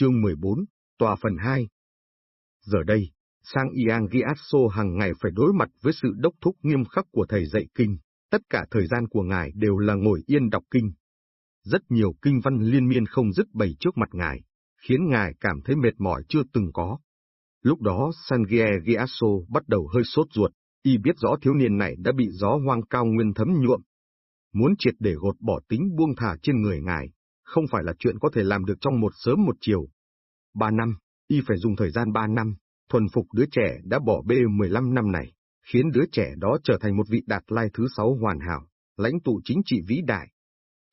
Chương 14, Tòa phần 2 Giờ đây, Sang Yang Giatso hàng ngày phải đối mặt với sự đốc thúc nghiêm khắc của thầy dạy kinh, tất cả thời gian của ngài đều là ngồi yên đọc kinh. Rất nhiều kinh văn liên miên không dứt bày trước mặt ngài, khiến ngài cảm thấy mệt mỏi chưa từng có. Lúc đó Sangie Giasso bắt đầu hơi sốt ruột, y biết rõ thiếu niên này đã bị gió hoang cao nguyên thấm nhuộm. Muốn triệt để gột bỏ tính buông thả trên người ngài, không phải là chuyện có thể làm được trong một sớm một chiều. Ba năm, y phải dùng thời gian ba năm, thuần phục đứa trẻ đã bỏ bê 15 năm này, khiến đứa trẻ đó trở thành một vị đạt lai thứ sáu hoàn hảo, lãnh tụ chính trị vĩ đại.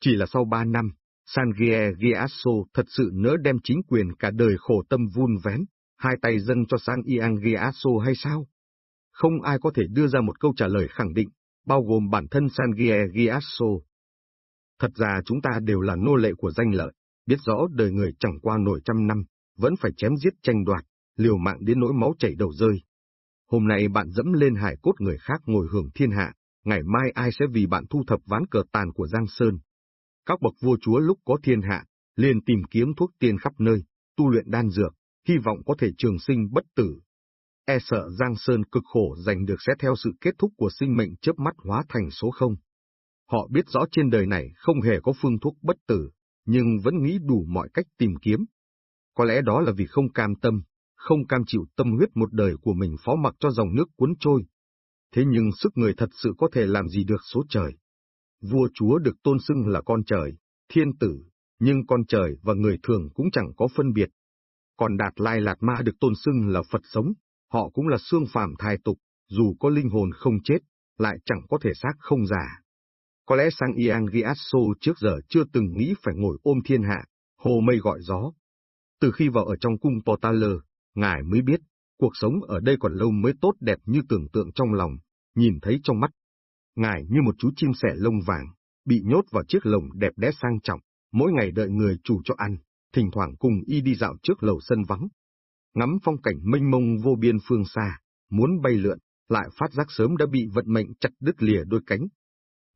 Chỉ là sau ba năm, Sangie Giasso thật sự nỡ đem chính quyền cả đời khổ tâm vun vén, hai tay dâng cho San Iang Giasso hay sao? Không ai có thể đưa ra một câu trả lời khẳng định, bao gồm bản thân Sangie Giasso. Thật ra chúng ta đều là nô lệ của danh lợi, biết rõ đời người chẳng qua nổi trăm năm, vẫn phải chém giết tranh đoạt, liều mạng đến nỗi máu chảy đầu rơi. Hôm nay bạn dẫm lên hải cốt người khác ngồi hưởng thiên hạ, ngày mai ai sẽ vì bạn thu thập ván cờ tàn của Giang Sơn. Các bậc vua chúa lúc có thiên hạ, liền tìm kiếm thuốc tiên khắp nơi, tu luyện đan dược, hy vọng có thể trường sinh bất tử. E sợ Giang Sơn cực khổ giành được sẽ theo sự kết thúc của sinh mệnh chớp mắt hóa thành số không. Họ biết rõ trên đời này không hề có phương thuốc bất tử, nhưng vẫn nghĩ đủ mọi cách tìm kiếm. Có lẽ đó là vì không cam tâm, không cam chịu tâm huyết một đời của mình phó mặc cho dòng nước cuốn trôi. Thế nhưng sức người thật sự có thể làm gì được số trời. Vua chúa được tôn xưng là con trời, thiên tử, nhưng con trời và người thường cũng chẳng có phân biệt. Còn Đạt Lai Lạt Ma được tôn xưng là Phật sống, họ cũng là xương phàm thai tục, dù có linh hồn không chết, lại chẳng có thể xác không giả. Có lẽ sang Iang Giasso trước giờ chưa từng nghĩ phải ngồi ôm thiên hạ, hồ mây gọi gió. Từ khi vào ở trong cung Portaler, ngài mới biết, cuộc sống ở đây còn lâu mới tốt đẹp như tưởng tượng trong lòng, nhìn thấy trong mắt. Ngài như một chú chim sẻ lông vàng, bị nhốt vào chiếc lồng đẹp đẽ sang trọng, mỗi ngày đợi người chủ cho ăn, thỉnh thoảng cùng y đi dạo trước lầu sân vắng. Ngắm phong cảnh mênh mông vô biên phương xa, muốn bay lượn, lại phát giác sớm đã bị vận mệnh chặt đứt lìa đôi cánh.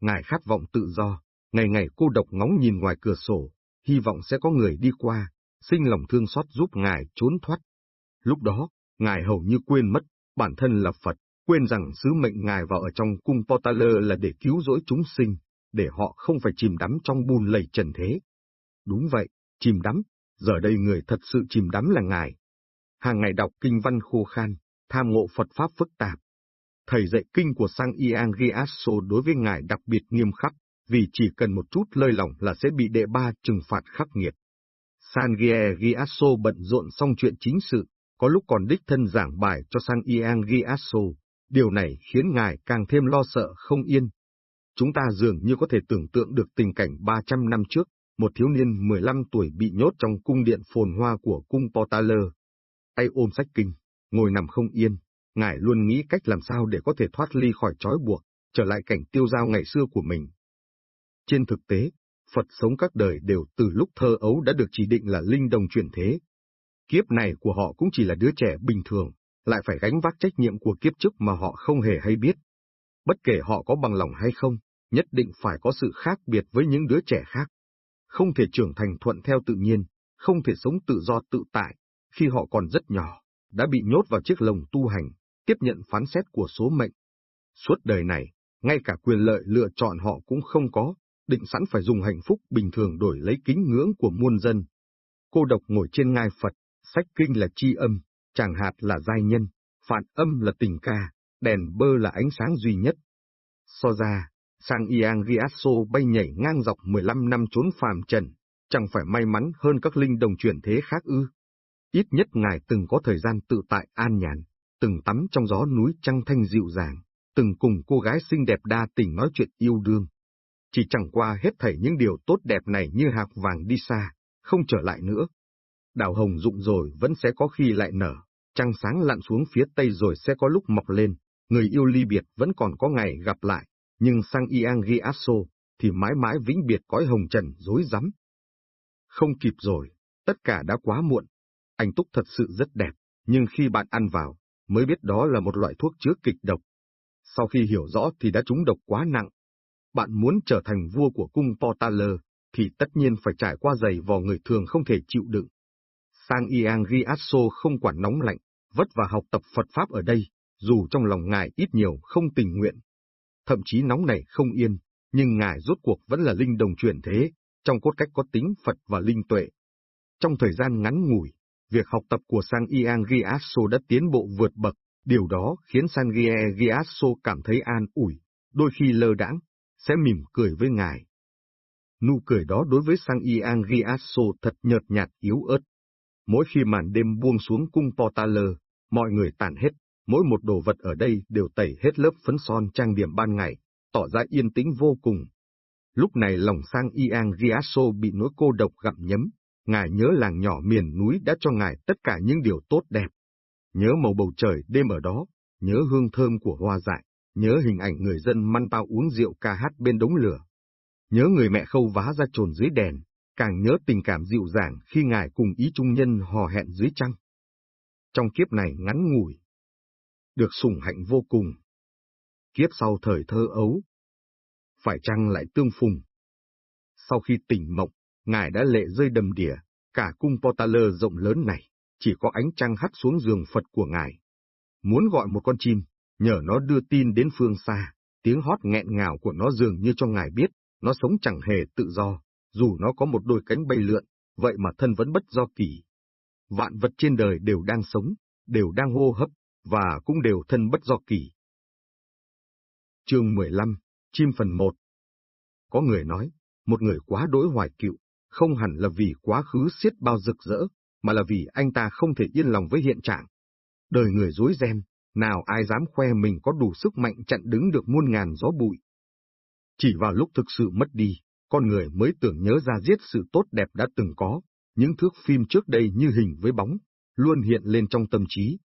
Ngài khát vọng tự do, ngày ngày cô độc ngóng nhìn ngoài cửa sổ, hy vọng sẽ có người đi qua, sinh lòng thương xót giúp ngài trốn thoát. Lúc đó, ngài hầu như quên mất, bản thân là Phật, quên rằng sứ mệnh ngài vào ở trong cung Portaler là để cứu rỗi chúng sinh, để họ không phải chìm đắm trong bùn lầy trần thế. Đúng vậy, chìm đắm, giờ đây người thật sự chìm đắm là ngài. Hàng ngày đọc kinh văn khô khan, tham ngộ Phật Pháp phức tạp. Thầy dạy kinh của Sang Iang Giasso đối với ngài đặc biệt nghiêm khắc, vì chỉ cần một chút lơi lỏng là sẽ bị đệ ba trừng phạt khắc nghiệt. San Giasso bận rộn xong chuyện chính sự, có lúc còn đích thân giảng bài cho Sang Iang Giasso, điều này khiến ngài càng thêm lo sợ không yên. Chúng ta dường như có thể tưởng tượng được tình cảnh 300 năm trước, một thiếu niên 15 tuổi bị nhốt trong cung điện phồn hoa của cung Portaler. Tay ôm sách kinh, ngồi nằm không yên, ngài luôn nghĩ cách làm sao để có thể thoát ly khỏi trói buộc, trở lại cảnh tiêu giao ngày xưa của mình. Trên thực tế, Phật sống các đời đều từ lúc thơ ấu đã được chỉ định là linh đồng chuyển thế, Kiếp này của họ cũng chỉ là đứa trẻ bình thường, lại phải gánh vác trách nhiệm của kiếp trước mà họ không hề hay biết. Bất kể họ có bằng lòng hay không, nhất định phải có sự khác biệt với những đứa trẻ khác. Không thể trưởng thành thuận theo tự nhiên, không thể sống tự do tự tại, khi họ còn rất nhỏ, đã bị nhốt vào chiếc lồng tu hành, tiếp nhận phán xét của số mệnh. Suốt đời này, ngay cả quyền lợi lựa chọn họ cũng không có, định sẵn phải dùng hạnh phúc bình thường đổi lấy kính ngưỡng của muôn dân. Cô độc ngồi trên ngai Phật, Sách kinh là chi âm, chàng hạt là giai nhân, phản âm là tình ca, đèn bơ là ánh sáng duy nhất. So ra, sang Iang Riasso bay nhảy ngang dọc 15 năm trốn phàm trần, chẳng phải may mắn hơn các linh đồng chuyển thế khác ư. Ít nhất ngài từng có thời gian tự tại an nhàn, từng tắm trong gió núi trăng thanh dịu dàng, từng cùng cô gái xinh đẹp đa tình nói chuyện yêu đương. Chỉ chẳng qua hết thảy những điều tốt đẹp này như hạt vàng đi xa, không trở lại nữa đào hồng rụng rồi vẫn sẽ có khi lại nở, trăng sáng lặn xuống phía tây rồi sẽ có lúc mọc lên, người yêu ly biệt vẫn còn có ngày gặp lại, nhưng sang Iang Giasso thì mãi mãi vĩnh biệt cõi hồng trần dối rắm. Không kịp rồi, tất cả đã quá muộn. Anh Túc thật sự rất đẹp, nhưng khi bạn ăn vào, mới biết đó là một loại thuốc chứa kịch độc. Sau khi hiểu rõ thì đã trúng độc quá nặng. Bạn muốn trở thành vua của cung Portaler, thì tất nhiên phải trải qua giày vò người thường không thể chịu đựng. Sang Iang Riasso không quản nóng lạnh, vất vả học tập Phật Pháp ở đây, dù trong lòng ngài ít nhiều không tình nguyện. Thậm chí nóng này không yên, nhưng ngài rốt cuộc vẫn là linh đồng chuyển thế, trong cốt cách có tính Phật và linh tuệ. Trong thời gian ngắn ngủi, việc học tập của Sang Iang Giasso đã tiến bộ vượt bậc, điều đó khiến Sangie Giasso cảm thấy an ủi, đôi khi lơ đãng, sẽ mỉm cười với ngài. Nụ cười đó đối với Sang Iang Giasso thật nhợt nhạt yếu ớt. Mỗi khi màn đêm buông xuống cung Portaler, mọi người tàn hết, mỗi một đồ vật ở đây đều tẩy hết lớp phấn son trang điểm ban ngày, tỏ ra yên tĩnh vô cùng. Lúc này lòng sang Iang Giasso bị nỗi cô độc gặm nhấm, ngài nhớ làng nhỏ miền núi đã cho ngài tất cả những điều tốt đẹp. Nhớ màu bầu trời đêm ở đó, nhớ hương thơm của hoa dại, nhớ hình ảnh người dân măn tao uống rượu ca hát bên đống lửa. Nhớ người mẹ khâu vá ra trồn dưới đèn, càng nhớ tình cảm dịu dàng khi ngài cùng ý trung nhân hò hẹn dưới trăng. Trong kiếp này ngắn ngủi, được sủng hạnh vô cùng. Kiếp sau thời thơ ấu, phải chăng lại tương phùng? Sau khi tỉnh mộng, ngài đã lệ rơi đầm đìa, cả cung Potaler rộng lớn này, chỉ có ánh trăng hắt xuống giường Phật của ngài. Muốn gọi một con chim, nhờ nó đưa tin đến phương xa, tiếng hót nghẹn ngào của nó dường như cho ngài biết, nó sống chẳng hề tự do, dù nó có một đôi cánh bay lượn, vậy mà thân vẫn bất do kỳ. Vạn vật trên đời đều đang sống, đều đang hô hấp, và cũng đều thân bất do kỳ. Chương 15, Chim phần 1 Có người nói, một người quá đối hoài cựu, không hẳn là vì quá khứ xiết bao rực rỡ, mà là vì anh ta không thể yên lòng với hiện trạng. Đời người dối ren, nào ai dám khoe mình có đủ sức mạnh chặn đứng được muôn ngàn gió bụi. Chỉ vào lúc thực sự mất đi, con người mới tưởng nhớ ra giết sự tốt đẹp đã từng có, những thước phim trước đây như hình với bóng, luôn hiện lên trong tâm trí.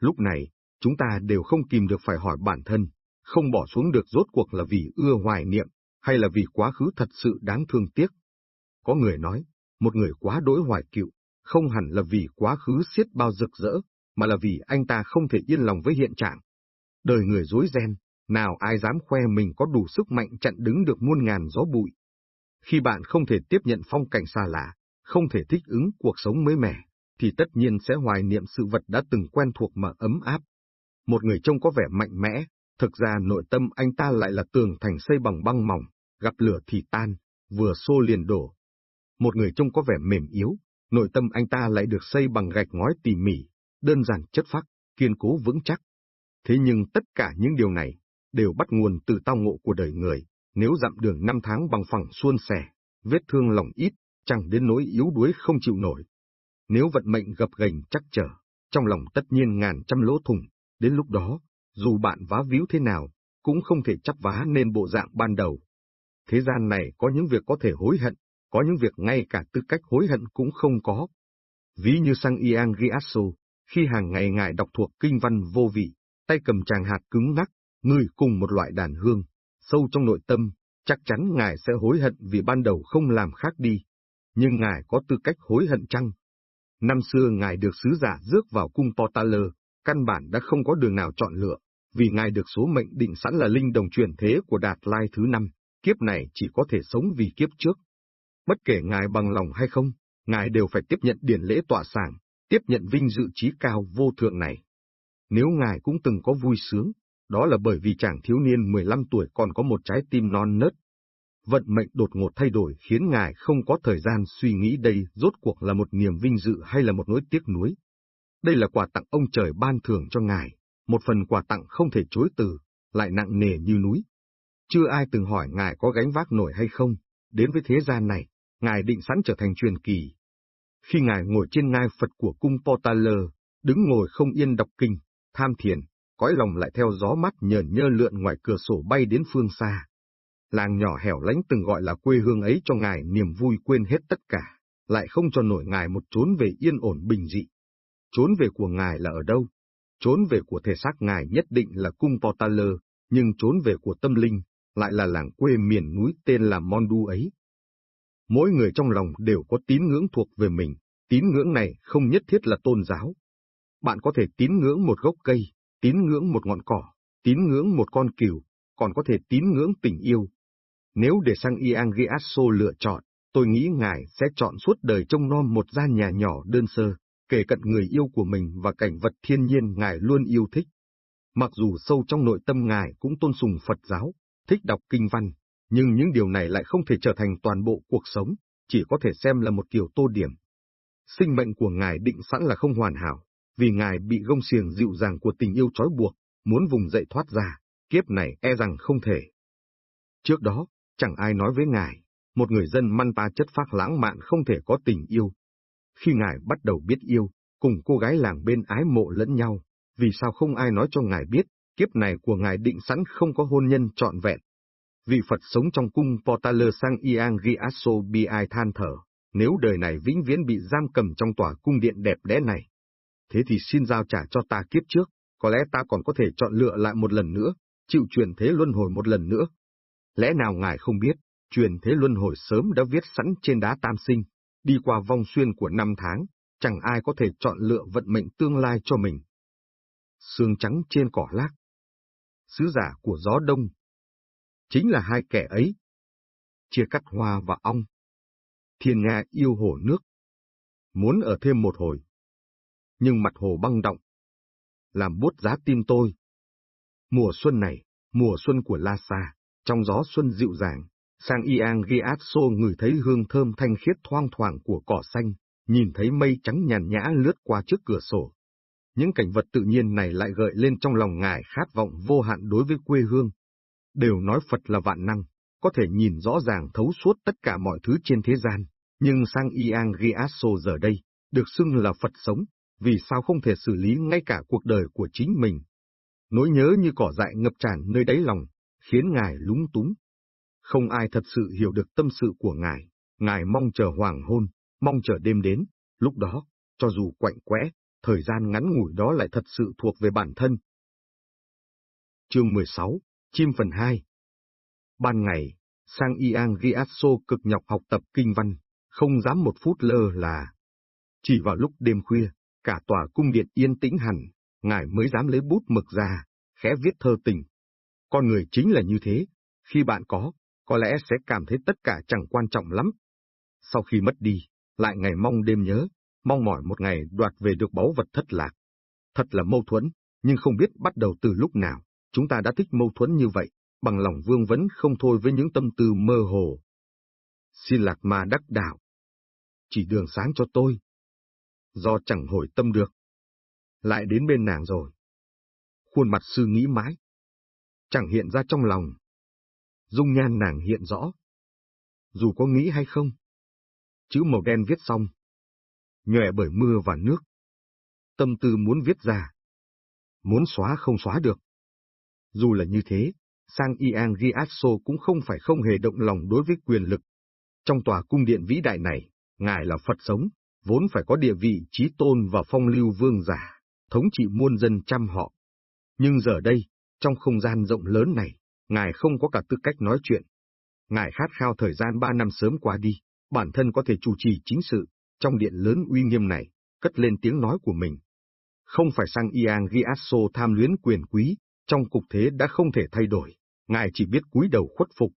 Lúc này, chúng ta đều không kìm được phải hỏi bản thân, không bỏ xuống được rốt cuộc là vì ưa hoài niệm, hay là vì quá khứ thật sự đáng thương tiếc. Có người nói, một người quá đối hoài cựu, không hẳn là vì quá khứ xiết bao rực rỡ, mà là vì anh ta không thể yên lòng với hiện trạng. Đời người dối ren, nào ai dám khoe mình có đủ sức mạnh chặn đứng được muôn ngàn gió bụi. Khi bạn không thể tiếp nhận phong cảnh xa lạ, không thể thích ứng cuộc sống mới mẻ, thì tất nhiên sẽ hoài niệm sự vật đã từng quen thuộc mà ấm áp. Một người trông có vẻ mạnh mẽ, thực ra nội tâm anh ta lại là tường thành xây bằng băng mỏng, gặp lửa thì tan, vừa xô liền đổ. Một người trông có vẻ mềm yếu, nội tâm anh ta lại được xây bằng gạch ngói tỉ mỉ, đơn giản chất phác, kiên cố vững chắc. Thế nhưng tất cả những điều này đều bắt nguồn từ tao ngộ của đời người, nếu dặm đường năm tháng bằng phẳng suôn sẻ, vết thương lòng ít, chẳng đến nỗi yếu đuối không chịu nổi. Nếu vận mệnh gập ghềnh chắc trở, trong lòng tất nhiên ngàn trăm lỗ thủng, đến lúc đó, dù bạn vá víu thế nào, cũng không thể chắp vá nên bộ dạng ban đầu. Thế gian này có những việc có thể hối hận, có những việc ngay cả tư cách hối hận cũng không có. Ví như sang Iang Giasso, khi hàng ngày ngài đọc thuộc kinh văn vô vị, tay cầm tràng hạt cứng ngắc, người cùng một loại đàn hương, sâu trong nội tâm, chắc chắn ngài sẽ hối hận vì ban đầu không làm khác đi. Nhưng ngài có tư cách hối hận chăng? Năm xưa ngài được sứ giả rước vào cung Portaler, căn bản đã không có đường nào chọn lựa, vì ngài được số mệnh định sẵn là linh đồng truyền thế của Đạt Lai thứ năm, kiếp này chỉ có thể sống vì kiếp trước. Bất kể ngài bằng lòng hay không, ngài đều phải tiếp nhận điển lễ tọa sàng, tiếp nhận vinh dự trí cao vô thượng này. Nếu ngài cũng từng có vui sướng, đó là bởi vì chàng thiếu niên 15 tuổi còn có một trái tim non nớt. Vận mệnh đột ngột thay đổi khiến ngài không có thời gian suy nghĩ đây rốt cuộc là một niềm vinh dự hay là một nỗi tiếc nuối. Đây là quà tặng ông trời ban thưởng cho ngài, một phần quà tặng không thể chối từ, lại nặng nề như núi. Chưa ai từng hỏi ngài có gánh vác nổi hay không, đến với thế gian này, ngài định sẵn trở thành truyền kỳ. Khi ngài ngồi trên ngai Phật của cung Potaler, đứng ngồi không yên đọc kinh, tham thiền, cõi lòng lại theo gió mắt nhờn nhơ lượn ngoài cửa sổ bay đến phương xa. Làng nhỏ hẻo lánh từng gọi là quê hương ấy cho ngài niềm vui quên hết tất cả, lại không cho nổi ngài một trốn về yên ổn bình dị. Trốn về của ngài là ở đâu? Trốn về của thể xác ngài nhất định là cung Potaler, nhưng trốn về của tâm linh, lại là làng quê miền núi tên là Mondu ấy. Mỗi người trong lòng đều có tín ngưỡng thuộc về mình, tín ngưỡng này không nhất thiết là tôn giáo. Bạn có thể tín ngưỡng một gốc cây, tín ngưỡng một ngọn cỏ, tín ngưỡng một con cừu, còn có thể tín ngưỡng tình yêu. Nếu để sang Iang Giasso lựa chọn, tôi nghĩ ngài sẽ chọn suốt đời trông nom một gia nhà nhỏ đơn sơ, kể cận người yêu của mình và cảnh vật thiên nhiên ngài luôn yêu thích. Mặc dù sâu trong nội tâm ngài cũng tôn sùng Phật giáo, thích đọc kinh văn, nhưng những điều này lại không thể trở thành toàn bộ cuộc sống, chỉ có thể xem là một kiểu tô điểm. Sinh mệnh của ngài định sẵn là không hoàn hảo, vì ngài bị gông xiềng dịu dàng của tình yêu trói buộc, muốn vùng dậy thoát ra, kiếp này e rằng không thể. Trước đó, chẳng ai nói với ngài, một người dân Manta chất phác lãng mạn không thể có tình yêu. Khi ngài bắt đầu biết yêu, cùng cô gái làng bên ái mộ lẫn nhau, vì sao không ai nói cho ngài biết, kiếp này của ngài định sẵn không có hôn nhân trọn vẹn. Vị Phật sống trong cung Potala sang Iang Giasso Bi ai than thở, nếu đời này vĩnh viễn bị giam cầm trong tòa cung điện đẹp đẽ này. Thế thì xin giao trả cho ta kiếp trước, có lẽ ta còn có thể chọn lựa lại một lần nữa, chịu truyền thế luân hồi một lần nữa. Lẽ nào ngài không biết, truyền thế luân hồi sớm đã viết sẵn trên đá tam sinh, đi qua vong xuyên của năm tháng, chẳng ai có thể chọn lựa vận mệnh tương lai cho mình. Sương trắng trên cỏ lác. Sứ giả của gió đông. Chính là hai kẻ ấy. Chia cắt hoa và ong. Thiên Nga yêu hồ nước. Muốn ở thêm một hồi. Nhưng mặt hồ băng động. Làm bút giá tim tôi. Mùa xuân này, mùa xuân của La Sa, trong gió xuân dịu dàng, sang Iang Giatso ngửi thấy hương thơm thanh khiết thoang thoảng của cỏ xanh, nhìn thấy mây trắng nhàn nhã lướt qua trước cửa sổ. Những cảnh vật tự nhiên này lại gợi lên trong lòng ngài khát vọng vô hạn đối với quê hương. Đều nói Phật là vạn năng, có thể nhìn rõ ràng thấu suốt tất cả mọi thứ trên thế gian, nhưng sang Iang Giatso giờ đây, được xưng là Phật sống, vì sao không thể xử lý ngay cả cuộc đời của chính mình. Nỗi nhớ như cỏ dại ngập tràn nơi đáy lòng, khiến ngài lúng túng. Không ai thật sự hiểu được tâm sự của ngài, ngài mong chờ hoàng hôn, mong chờ đêm đến, lúc đó, cho dù quạnh quẽ, thời gian ngắn ngủi đó lại thật sự thuộc về bản thân. Chương 16, Chim phần 2 Ban ngày, sang Iang Giasso cực nhọc học tập kinh văn, không dám một phút lơ là. Chỉ vào lúc đêm khuya, cả tòa cung điện yên tĩnh hẳn, ngài mới dám lấy bút mực ra, khẽ viết thơ tình. Con người chính là như thế, khi bạn có, có lẽ sẽ cảm thấy tất cả chẳng quan trọng lắm. Sau khi mất đi, lại ngày mong đêm nhớ, mong mỏi một ngày đoạt về được báu vật thất lạc. Thật là mâu thuẫn, nhưng không biết bắt đầu từ lúc nào, chúng ta đã thích mâu thuẫn như vậy, bằng lòng vương vấn không thôi với những tâm tư mơ hồ. Xin lạc ma đắc đạo. Chỉ đường sáng cho tôi. Do chẳng hồi tâm được. Lại đến bên nàng rồi. Khuôn mặt sư nghĩ mãi. Chẳng hiện ra trong lòng. Dung nhan nàng hiện rõ. Dù có nghĩ hay không. Chữ màu đen viết xong. Nhòe bởi mưa và nước. Tâm tư muốn viết ra. Muốn xóa không xóa được. Dù là như thế, Sang Iang Riasso cũng không phải không hề động lòng đối với quyền lực. Trong tòa cung điện vĩ đại này, ngài là Phật sống, vốn phải có địa vị trí tôn và phong lưu vương giả, thống trị muôn dân trăm họ. Nhưng giờ đây, trong không gian rộng lớn này, ngài không có cả tư cách nói chuyện. Ngài khát khao thời gian ba năm sớm qua đi, bản thân có thể chủ trì chính sự, trong điện lớn uy nghiêm này, cất lên tiếng nói của mình. Không phải sang Iang Giasso tham luyến quyền quý, trong cục thế đã không thể thay đổi, ngài chỉ biết cúi đầu khuất phục.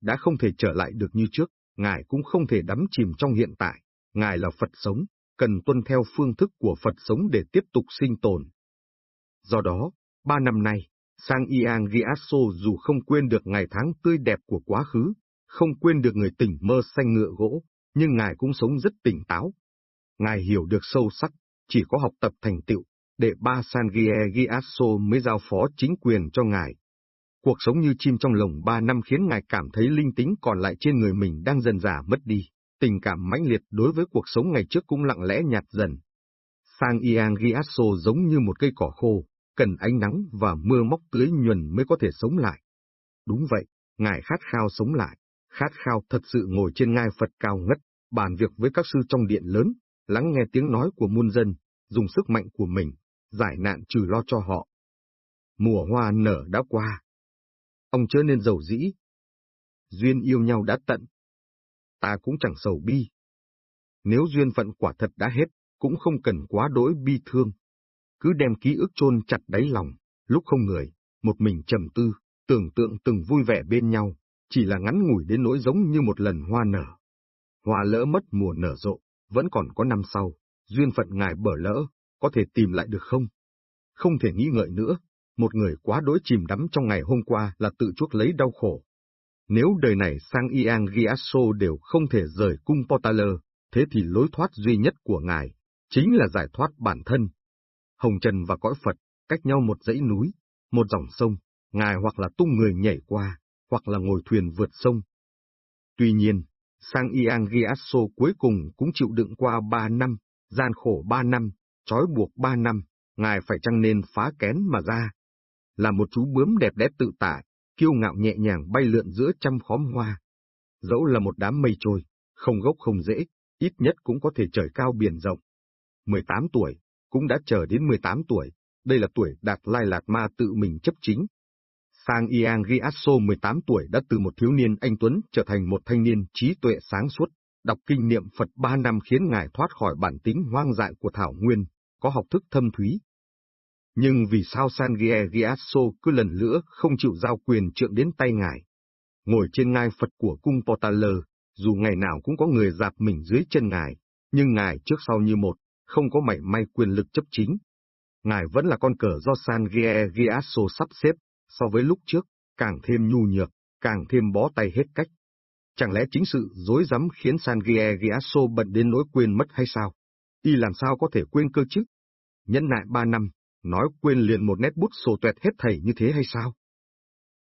Đã không thể trở lại được như trước, ngài cũng không thể đắm chìm trong hiện tại, ngài là Phật sống, cần tuân theo phương thức của Phật sống để tiếp tục sinh tồn. Do đó, ba năm nay, Sang Iang Giasso dù không quên được ngày tháng tươi đẹp của quá khứ, không quên được người tỉnh mơ xanh ngựa gỗ, nhưng ngài cũng sống rất tỉnh táo. Ngài hiểu được sâu sắc, chỉ có học tập thành tựu, để ba Sangie Giasso mới giao phó chính quyền cho ngài. Cuộc sống như chim trong lồng ba năm khiến ngài cảm thấy linh tính còn lại trên người mình đang dần dà mất đi, tình cảm mãnh liệt đối với cuộc sống ngày trước cũng lặng lẽ nhạt dần. Sang Iang Giasso giống như một cây cỏ khô, cần ánh nắng và mưa móc tưới nhuần mới có thể sống lại. Đúng vậy, ngài khát khao sống lại, khát khao thật sự ngồi trên ngai Phật cao ngất, bàn việc với các sư trong điện lớn, lắng nghe tiếng nói của muôn dân, dùng sức mạnh của mình, giải nạn trừ lo cho họ. Mùa hoa nở đã qua. Ông chớ nên giàu dĩ. Duyên yêu nhau đã tận. Ta cũng chẳng sầu bi. Nếu duyên phận quả thật đã hết, cũng không cần quá đỗi bi thương. Cứ đem ký ức chôn chặt đáy lòng, lúc không người, một mình trầm tư, tưởng tượng từng vui vẻ bên nhau, chỉ là ngắn ngủi đến nỗi giống như một lần hoa nở. hoa lỡ mất mùa nở rộ, vẫn còn có năm sau, duyên phận ngài bở lỡ, có thể tìm lại được không? Không thể nghĩ ngợi nữa, một người quá đối chìm đắm trong ngày hôm qua là tự chuốc lấy đau khổ. Nếu đời này sang Iang Giasso đều không thể rời cung Portaler, thế thì lối thoát duy nhất của ngài, chính là giải thoát bản thân. Hồng Trần và cõi Phật, cách nhau một dãy núi, một dòng sông, ngài hoặc là tung người nhảy qua, hoặc là ngồi thuyền vượt sông. Tuy nhiên, sang Iang Giasso cuối cùng cũng chịu đựng qua ba năm, gian khổ ba năm, trói buộc ba năm, ngài phải chăng nên phá kén mà ra. Là một chú bướm đẹp đẽ tự tại, kiêu ngạo nhẹ nhàng bay lượn giữa trăm khóm hoa. Dẫu là một đám mây trôi, không gốc không dễ, ít nhất cũng có thể trời cao biển rộng. 18 tuổi, cũng đã chờ đến 18 tuổi, đây là tuổi Đạt Lai Lạt Ma tự mình chấp chính. Sang Iang Giasso 18 tuổi đã từ một thiếu niên anh Tuấn trở thành một thanh niên trí tuệ sáng suốt, đọc kinh niệm Phật ba năm khiến ngài thoát khỏi bản tính hoang dại của Thảo Nguyên, có học thức thâm thúy. Nhưng vì sao San Giasso cứ lần nữa không chịu giao quyền trượng đến tay ngài? Ngồi trên ngai Phật của cung Portaler, dù ngày nào cũng có người dạp mình dưới chân ngài, nhưng ngài trước sau như một, không có mảy may quyền lực chấp chính. Ngài vẫn là con cờ do San Giasso sắp xếp, so với lúc trước, càng thêm nhu nhược, càng thêm bó tay hết cách. Chẳng lẽ chính sự dối rắm khiến San Giasso bận đến nỗi quên mất hay sao? Y làm sao có thể quên cơ chứ? Nhẫn nại ba năm, nói quên liền một nét bút sổ tuẹt hết thảy như thế hay sao?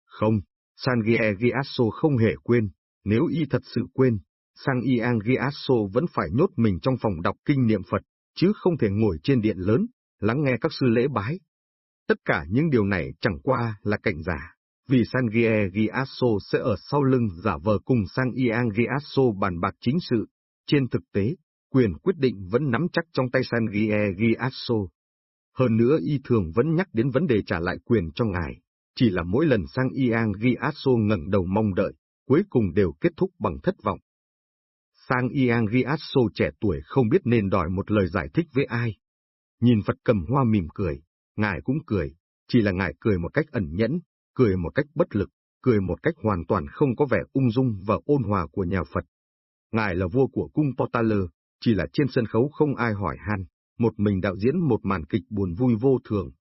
Không, San Giasso không hề quên, nếu y thật sự quên, Sang Giasso vẫn phải nhốt mình trong phòng đọc kinh niệm Phật, chứ không thể ngồi trên điện lớn, lắng nghe các sư lễ bái. Tất cả những điều này chẳng qua là cảnh giả, vì San Giasso sẽ ở sau lưng giả vờ cùng Sang Giasso bàn bạc chính sự. Trên thực tế, quyền quyết định vẫn nắm chắc trong tay San Giasso. Hơn nữa y thường vẫn nhắc đến vấn đề trả lại quyền cho ngài, chỉ là mỗi lần Sang Iang Giasso ngẩng đầu mong đợi, cuối cùng đều kết thúc bằng thất vọng. Sang Iang Giasso trẻ tuổi không biết nên đòi một lời giải thích với ai. Nhìn Phật cầm hoa mỉm cười, ngài cũng cười, chỉ là ngài cười một cách ẩn nhẫn, cười một cách bất lực, cười một cách hoàn toàn không có vẻ ung dung và ôn hòa của nhà Phật. Ngài là vua của cung Portaler, chỉ là trên sân khấu không ai hỏi han, một mình đạo diễn một màn kịch buồn vui vô thường.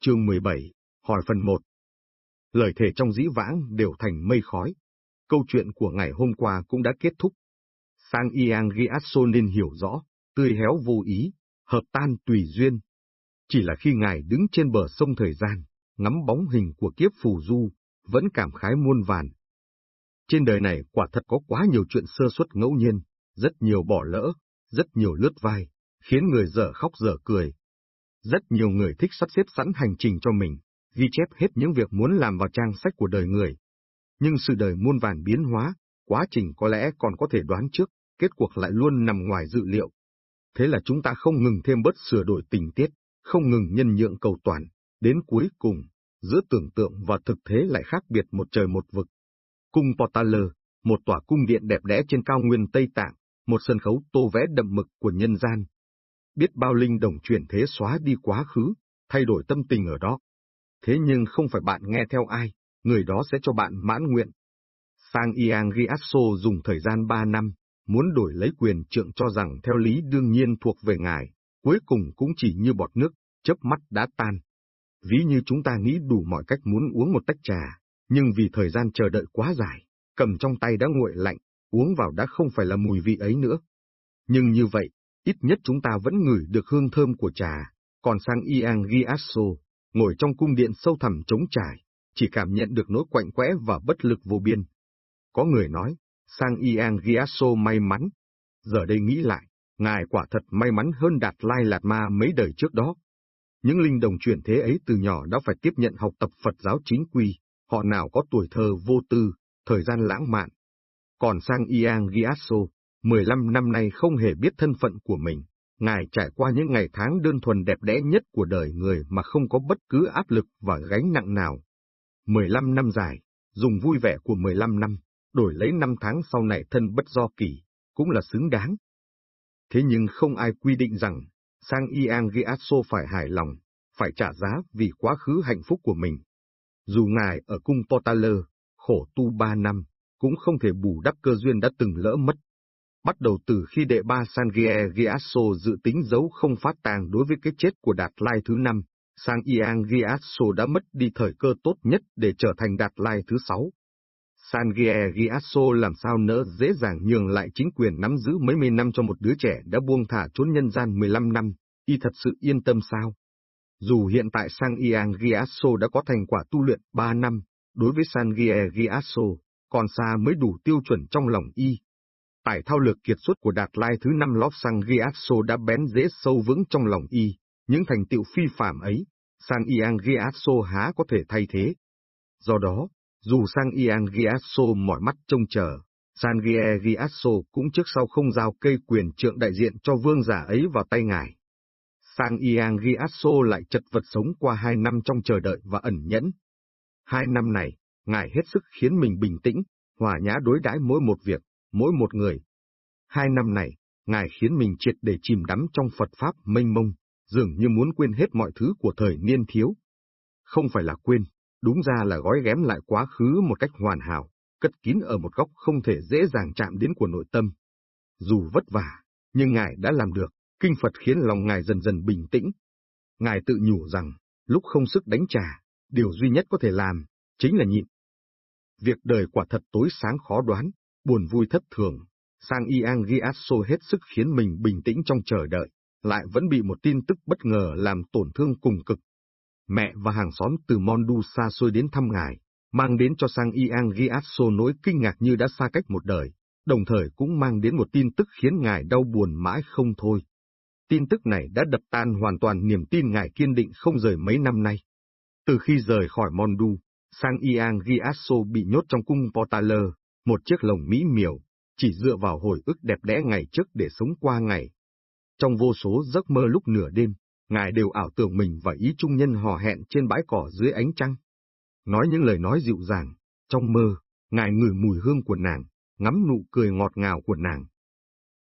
Chương 17, hỏi phần 1 Lời thề trong dĩ vãng đều thành mây khói. Câu chuyện của ngày hôm qua cũng đã kết thúc. Sang Iang Giasonin nên hiểu rõ, tươi héo vô ý, hợp tan tùy duyên. Chỉ là khi ngài đứng trên bờ sông thời gian, ngắm bóng hình của kiếp phù du, vẫn cảm khái muôn vàn. Trên đời này quả thật có quá nhiều chuyện sơ suất ngẫu nhiên, rất nhiều bỏ lỡ, rất nhiều lướt vai, khiến người dở khóc dở cười. Rất nhiều người thích sắp xếp sẵn hành trình cho mình, ghi chép hết những việc muốn làm vào trang sách của đời người. Nhưng sự đời muôn vàn biến hóa, quá trình có lẽ còn có thể đoán trước, kết cuộc lại luôn nằm ngoài dự liệu. Thế là chúng ta không ngừng thêm bớt sửa đổi tình tiết, không ngừng nhân nhượng cầu toàn, đến cuối cùng, giữa tưởng tượng và thực thế lại khác biệt một trời một vực. Cung Portaler, một tòa cung điện đẹp đẽ trên cao nguyên Tây Tạng, một sân khấu tô vẽ đậm mực của nhân gian. Biết bao linh đồng chuyển thế xóa đi quá khứ, thay đổi tâm tình ở đó. Thế nhưng không phải bạn nghe theo ai, người đó sẽ cho bạn mãn nguyện. Sang Iang Giasso dùng thời gian ba năm, muốn đổi lấy quyền trượng cho rằng theo lý đương nhiên thuộc về ngài, cuối cùng cũng chỉ như bọt nước, chớp mắt đã tan. Ví như chúng ta nghĩ đủ mọi cách muốn uống một tách trà, nhưng vì thời gian chờ đợi quá dài, cầm trong tay đã nguội lạnh, uống vào đã không phải là mùi vị ấy nữa. Nhưng như vậy, ít nhất chúng ta vẫn ngửi được hương thơm của trà, còn sang Iang Giasso, ngồi trong cung điện sâu thẳm trống trải, chỉ cảm nhận được nỗi quạnh quẽ và bất lực vô biên. Có người nói, sang Iang Giasso may mắn. Giờ đây nghĩ lại, ngài quả thật may mắn hơn Đạt Lai Lạt Ma mấy đời trước đó. Những linh đồng chuyển thế ấy từ nhỏ đã phải tiếp nhận học tập Phật giáo chính quy, họ nào có tuổi thơ vô tư, thời gian lãng mạn. Còn sang Iang Giasso, 15 năm nay không hề biết thân phận của mình, Ngài trải qua những ngày tháng đơn thuần đẹp đẽ nhất của đời người mà không có bất cứ áp lực và gánh nặng nào. 15 năm dài, dùng vui vẻ của 15 năm, đổi lấy năm tháng sau này thân bất do kỳ, cũng là xứng đáng. Thế nhưng không ai quy định rằng, sang Iang Giasso phải hài lòng, phải trả giá vì quá khứ hạnh phúc của mình. Dù ngài ở cung Totaler, khổ tu ba năm, cũng không thể bù đắp cơ duyên đã từng lỡ mất. Bắt đầu từ khi đệ ba Sangie Giasso dự tính giấu không phát tàng đối với cái chết của Đạt Lai thứ năm, Sang Iang Giasso đã mất đi thời cơ tốt nhất để trở thành Đạt Lai thứ sáu. Sangie Giasso làm sao nỡ dễ dàng nhường lại chính quyền nắm giữ mấy mươi năm cho một đứa trẻ đã buông thả trốn nhân gian 15 năm, y thật sự yên tâm sao? Dù hiện tại Sang Iang Giasso đã có thành quả tu luyện 3 năm, đối với Sangie Giasso, còn xa mới đủ tiêu chuẩn trong lòng y. Tài thao lược kiệt xuất của Đạt Lai thứ năm Lóp Sang Giasso đã bén dễ sâu vững trong lòng y, những thành tựu phi phạm ấy, Sang Iang Giasso há có thể thay thế. Do đó, dù Sang Iang Giasso mỏi mắt trông chờ, San Giasso cũng trước sau không giao cây quyền trượng đại diện cho vương giả ấy vào tay ngài. Sang Iang Giasso lại chật vật sống qua hai năm trong chờ đợi và ẩn nhẫn. Hai năm này, ngài hết sức khiến mình bình tĩnh, hòa nhã đối đãi mỗi một việc, mỗi một người. Hai năm này, ngài khiến mình triệt để chìm đắm trong Phật Pháp mênh mông, dường như muốn quên hết mọi thứ của thời niên thiếu. Không phải là quên, đúng ra là gói ghém lại quá khứ một cách hoàn hảo, cất kín ở một góc không thể dễ dàng chạm đến của nội tâm. Dù vất vả, nhưng ngài đã làm được, kinh Phật khiến lòng ngài dần dần bình tĩnh. Ngài tự nhủ rằng, lúc không sức đánh trả, điều duy nhất có thể làm, chính là nhịn. Việc đời quả thật tối sáng khó đoán, buồn vui thất thường, Sang Yang Giasso hết sức khiến mình bình tĩnh trong chờ đợi, lại vẫn bị một tin tức bất ngờ làm tổn thương cùng cực. Mẹ và hàng xóm từ Mondu xa xôi đến thăm ngài, mang đến cho Sang Yang Giasso nỗi kinh ngạc như đã xa cách một đời, đồng thời cũng mang đến một tin tức khiến ngài đau buồn mãi không thôi. Tin tức này đã đập tan hoàn toàn niềm tin ngài kiên định không rời mấy năm nay. Từ khi rời khỏi Mondu, Sang Iang Giasso bị nhốt trong cung Portaler, một chiếc lồng mỹ miều, chỉ dựa vào hồi ức đẹp đẽ ngày trước để sống qua ngày. Trong vô số giấc mơ lúc nửa đêm, ngài đều ảo tưởng mình và ý trung nhân hò hẹn trên bãi cỏ dưới ánh trăng. Nói những lời nói dịu dàng, trong mơ, ngài ngửi mùi hương của nàng, ngắm nụ cười ngọt ngào của nàng.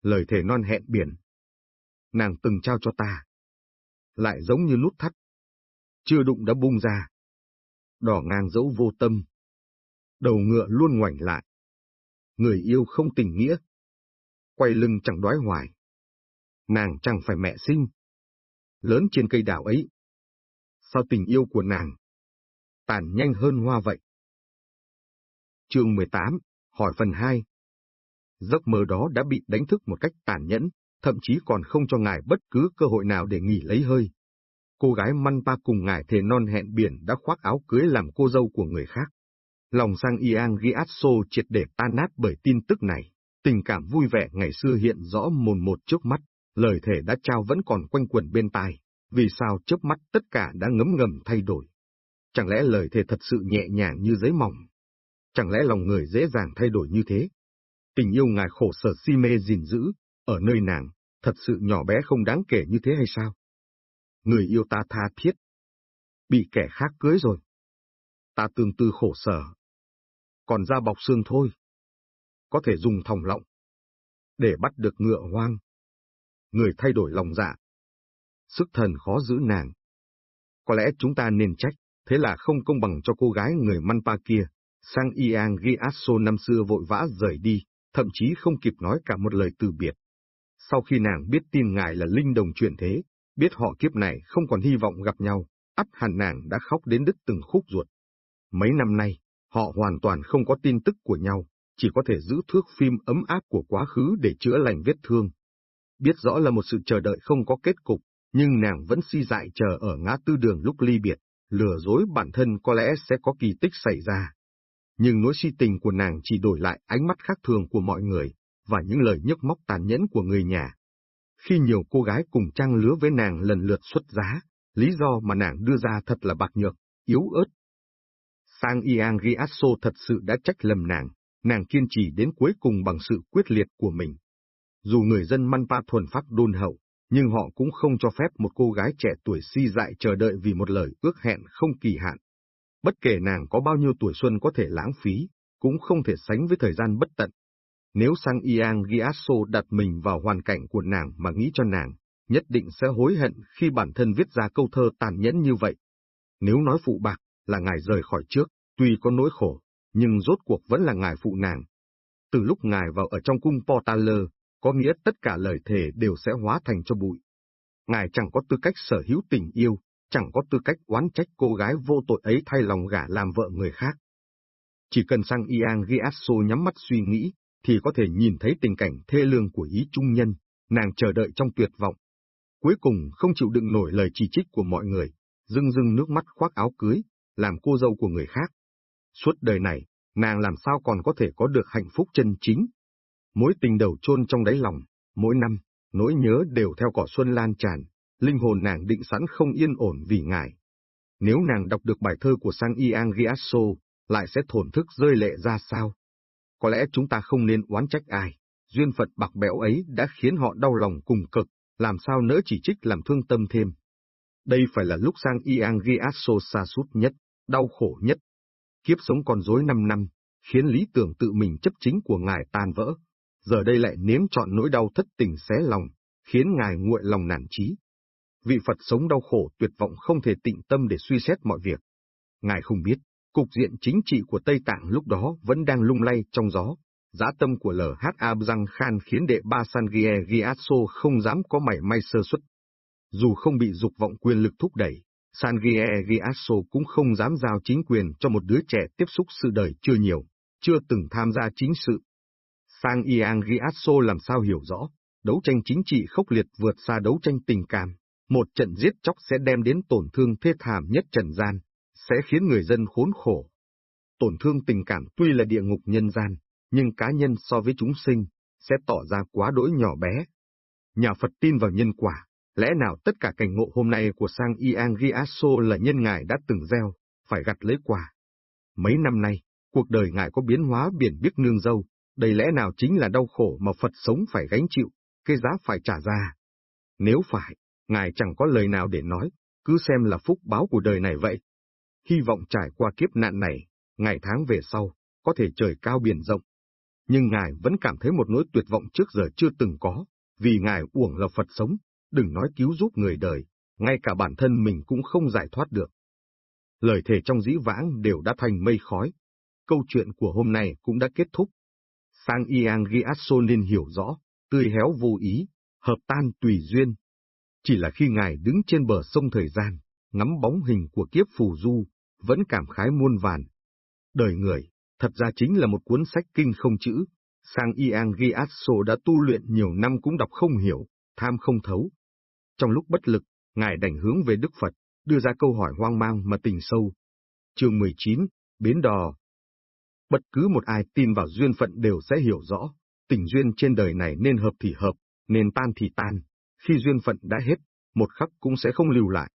Lời thề non hẹn biển. Nàng từng trao cho ta. Lại giống như nút thắt. Chưa đụng đã bung ra. Đỏ ngang dẫu vô tâm. Đầu ngựa luôn ngoảnh lại. Người yêu không tình nghĩa. Quay lưng chẳng đói hoài. Nàng chẳng phải mẹ sinh. Lớn trên cây đảo ấy. Sao tình yêu của nàng tàn nhanh hơn hoa vậy. Chương 18, hỏi phần 2 Giấc mơ đó đã bị đánh thức một cách tàn nhẫn, thậm chí còn không cho ngài bất cứ cơ hội nào để nghỉ lấy hơi. Cô gái Manpa cùng ngài thề non hẹn biển đã khoác áo cưới làm cô dâu của người khác. Lòng sang Iang Giatso triệt để tan nát bởi tin tức này, tình cảm vui vẻ ngày xưa hiện rõ mồn một trước mắt, lời thề đã trao vẫn còn quanh quẩn bên tai, vì sao chớp mắt tất cả đã ngấm ngầm thay đổi. Chẳng lẽ lời thề thật sự nhẹ nhàng như giấy mỏng? Chẳng lẽ lòng người dễ dàng thay đổi như thế? Tình yêu ngài khổ sở si mê gìn giữ, ở nơi nàng, thật sự nhỏ bé không đáng kể như thế hay sao? Người yêu ta tha thiết. Bị kẻ khác cưới rồi. Ta tương tư khổ sở. Còn da bọc xương thôi. Có thể dùng thòng lọng. Để bắt được ngựa hoang. Người thay đổi lòng dạ. Sức thần khó giữ nàng. Có lẽ chúng ta nên trách thế là không công bằng cho cô gái người Manpa kia. Sang Iang Giasso năm xưa vội vã rời đi, thậm chí không kịp nói cả một lời từ biệt. Sau khi nàng biết tin ngài là linh đồng chuyển thế, biết họ kiếp này không còn hy vọng gặp nhau, ắt hẳn nàng đã khóc đến đứt từng khúc ruột. Mấy năm nay, họ hoàn toàn không có tin tức của nhau, chỉ có thể giữ thước phim ấm áp của quá khứ để chữa lành vết thương. Biết rõ là một sự chờ đợi không có kết cục, nhưng nàng vẫn si dại chờ ở ngã tư đường lúc ly biệt lừa dối bản thân có lẽ sẽ có kỳ tích xảy ra. Nhưng nỗi si tình của nàng chỉ đổi lại ánh mắt khác thường của mọi người, và những lời nhức móc tàn nhẫn của người nhà. Khi nhiều cô gái cùng trang lứa với nàng lần lượt xuất giá, lý do mà nàng đưa ra thật là bạc nhược, yếu ớt. Sang Iang Riasso thật sự đã trách lầm nàng, nàng kiên trì đến cuối cùng bằng sự quyết liệt của mình. Dù người dân Manpa thuần phát đôn hậu, nhưng họ cũng không cho phép một cô gái trẻ tuổi si dại chờ đợi vì một lời ước hẹn không kỳ hạn. Bất kể nàng có bao nhiêu tuổi xuân có thể lãng phí, cũng không thể sánh với thời gian bất tận. Nếu sang Iang Giasso đặt mình vào hoàn cảnh của nàng mà nghĩ cho nàng, nhất định sẽ hối hận khi bản thân viết ra câu thơ tàn nhẫn như vậy. Nếu nói phụ bạc là ngài rời khỏi trước, tuy có nỗi khổ, nhưng rốt cuộc vẫn là ngài phụ nàng. Từ lúc ngài vào ở trong cung Portaler, có nghĩa tất cả lời thề đều sẽ hóa thành cho bụi. Ngài chẳng có tư cách sở hữu tình yêu, chẳng có tư cách oán trách cô gái vô tội ấy thay lòng gả làm vợ người khác. Chỉ cần sang Iang Giasso nhắm mắt suy nghĩ, thì có thể nhìn thấy tình cảnh thê lương của ý trung nhân, nàng chờ đợi trong tuyệt vọng. Cuối cùng không chịu đựng nổi lời chỉ trích của mọi người, dưng dưng nước mắt khoác áo cưới, làm cô dâu của người khác. Suốt đời này, nàng làm sao còn có thể có được hạnh phúc chân chính. Mối tình đầu chôn trong đáy lòng, mỗi năm, nỗi nhớ đều theo cỏ xuân lan tràn, linh hồn nàng định sẵn không yên ổn vì ngài. Nếu nàng đọc được bài thơ của Sang Yang Giasso, lại sẽ thổn thức rơi lệ ra sao? Có lẽ chúng ta không nên oán trách ai, duyên phận bạc bẽo ấy đã khiến họ đau lòng cùng cực, làm sao nỡ chỉ trích làm thương tâm thêm. Đây phải là lúc Sang Iang Giasso xa sút nhất, đau khổ nhất. Kiếp sống còn dối năm năm, khiến lý tưởng tự mình chấp chính của ngài tan vỡ. Giờ đây lại nếm trọn nỗi đau thất tình xé lòng, khiến ngài nguội lòng nản trí. Vị Phật sống đau khổ tuyệt vọng không thể tịnh tâm để suy xét mọi việc. Ngài không biết, cục diện chính trị của Tây Tạng lúc đó vẫn đang lung lay trong gió. Giá tâm của LH Abzang Khan khiến đệ ba Sangie Gyatso không dám có mảy may sơ xuất. Dù không bị dục vọng quyền lực thúc đẩy, Sangie Gyatso cũng không dám giao chính quyền cho một đứa trẻ tiếp xúc sự đời chưa nhiều, chưa từng tham gia chính sự. Sang Iang Gyatso làm sao hiểu rõ, đấu tranh chính trị khốc liệt vượt xa đấu tranh tình cảm, một trận giết chóc sẽ đem đến tổn thương thê thảm nhất trần gian, sẽ khiến người dân khốn khổ. Tổn thương tình cảm tuy là địa ngục nhân gian, nhưng cá nhân so với chúng sinh, sẽ tỏ ra quá đỗi nhỏ bé. Nhà Phật tin vào nhân quả, lẽ nào tất cả cảnh ngộ hôm nay của Sang Iang Giaso là nhân ngài đã từng gieo, phải gặt lấy quả. Mấy năm nay, cuộc đời ngài có biến hóa biển biếc nương dâu, đây lẽ nào chính là đau khổ mà Phật sống phải gánh chịu, cái giá phải trả ra. Nếu phải, ngài chẳng có lời nào để nói, cứ xem là phúc báo của đời này vậy. Hy vọng trải qua kiếp nạn này, ngày tháng về sau, có thể trời cao biển rộng. Nhưng ngài vẫn cảm thấy một nỗi tuyệt vọng trước giờ chưa từng có, vì ngài uổng là Phật sống, đừng nói cứu giúp người đời, ngay cả bản thân mình cũng không giải thoát được. Lời thề trong dĩ vãng đều đã thành mây khói. Câu chuyện của hôm nay cũng đã kết thúc. Sang Iang Giasso nên hiểu rõ, tươi héo vô ý, hợp tan tùy duyên. Chỉ là khi ngài đứng trên bờ sông thời gian, ngắm bóng hình của kiếp phù du, vẫn cảm khái muôn vàn. Đời người, thật ra chính là một cuốn sách kinh không chữ, sang Iang Giasso đã tu luyện nhiều năm cũng đọc không hiểu, tham không thấu. Trong lúc bất lực, ngài đành hướng về Đức Phật, đưa ra câu hỏi hoang mang mà tình sâu. Chương 19, Bến Đò Bất cứ một ai tin vào duyên phận đều sẽ hiểu rõ, tình duyên trên đời này nên hợp thì hợp, nên tan thì tan, khi duyên phận đã hết, một khắc cũng sẽ không lưu lại.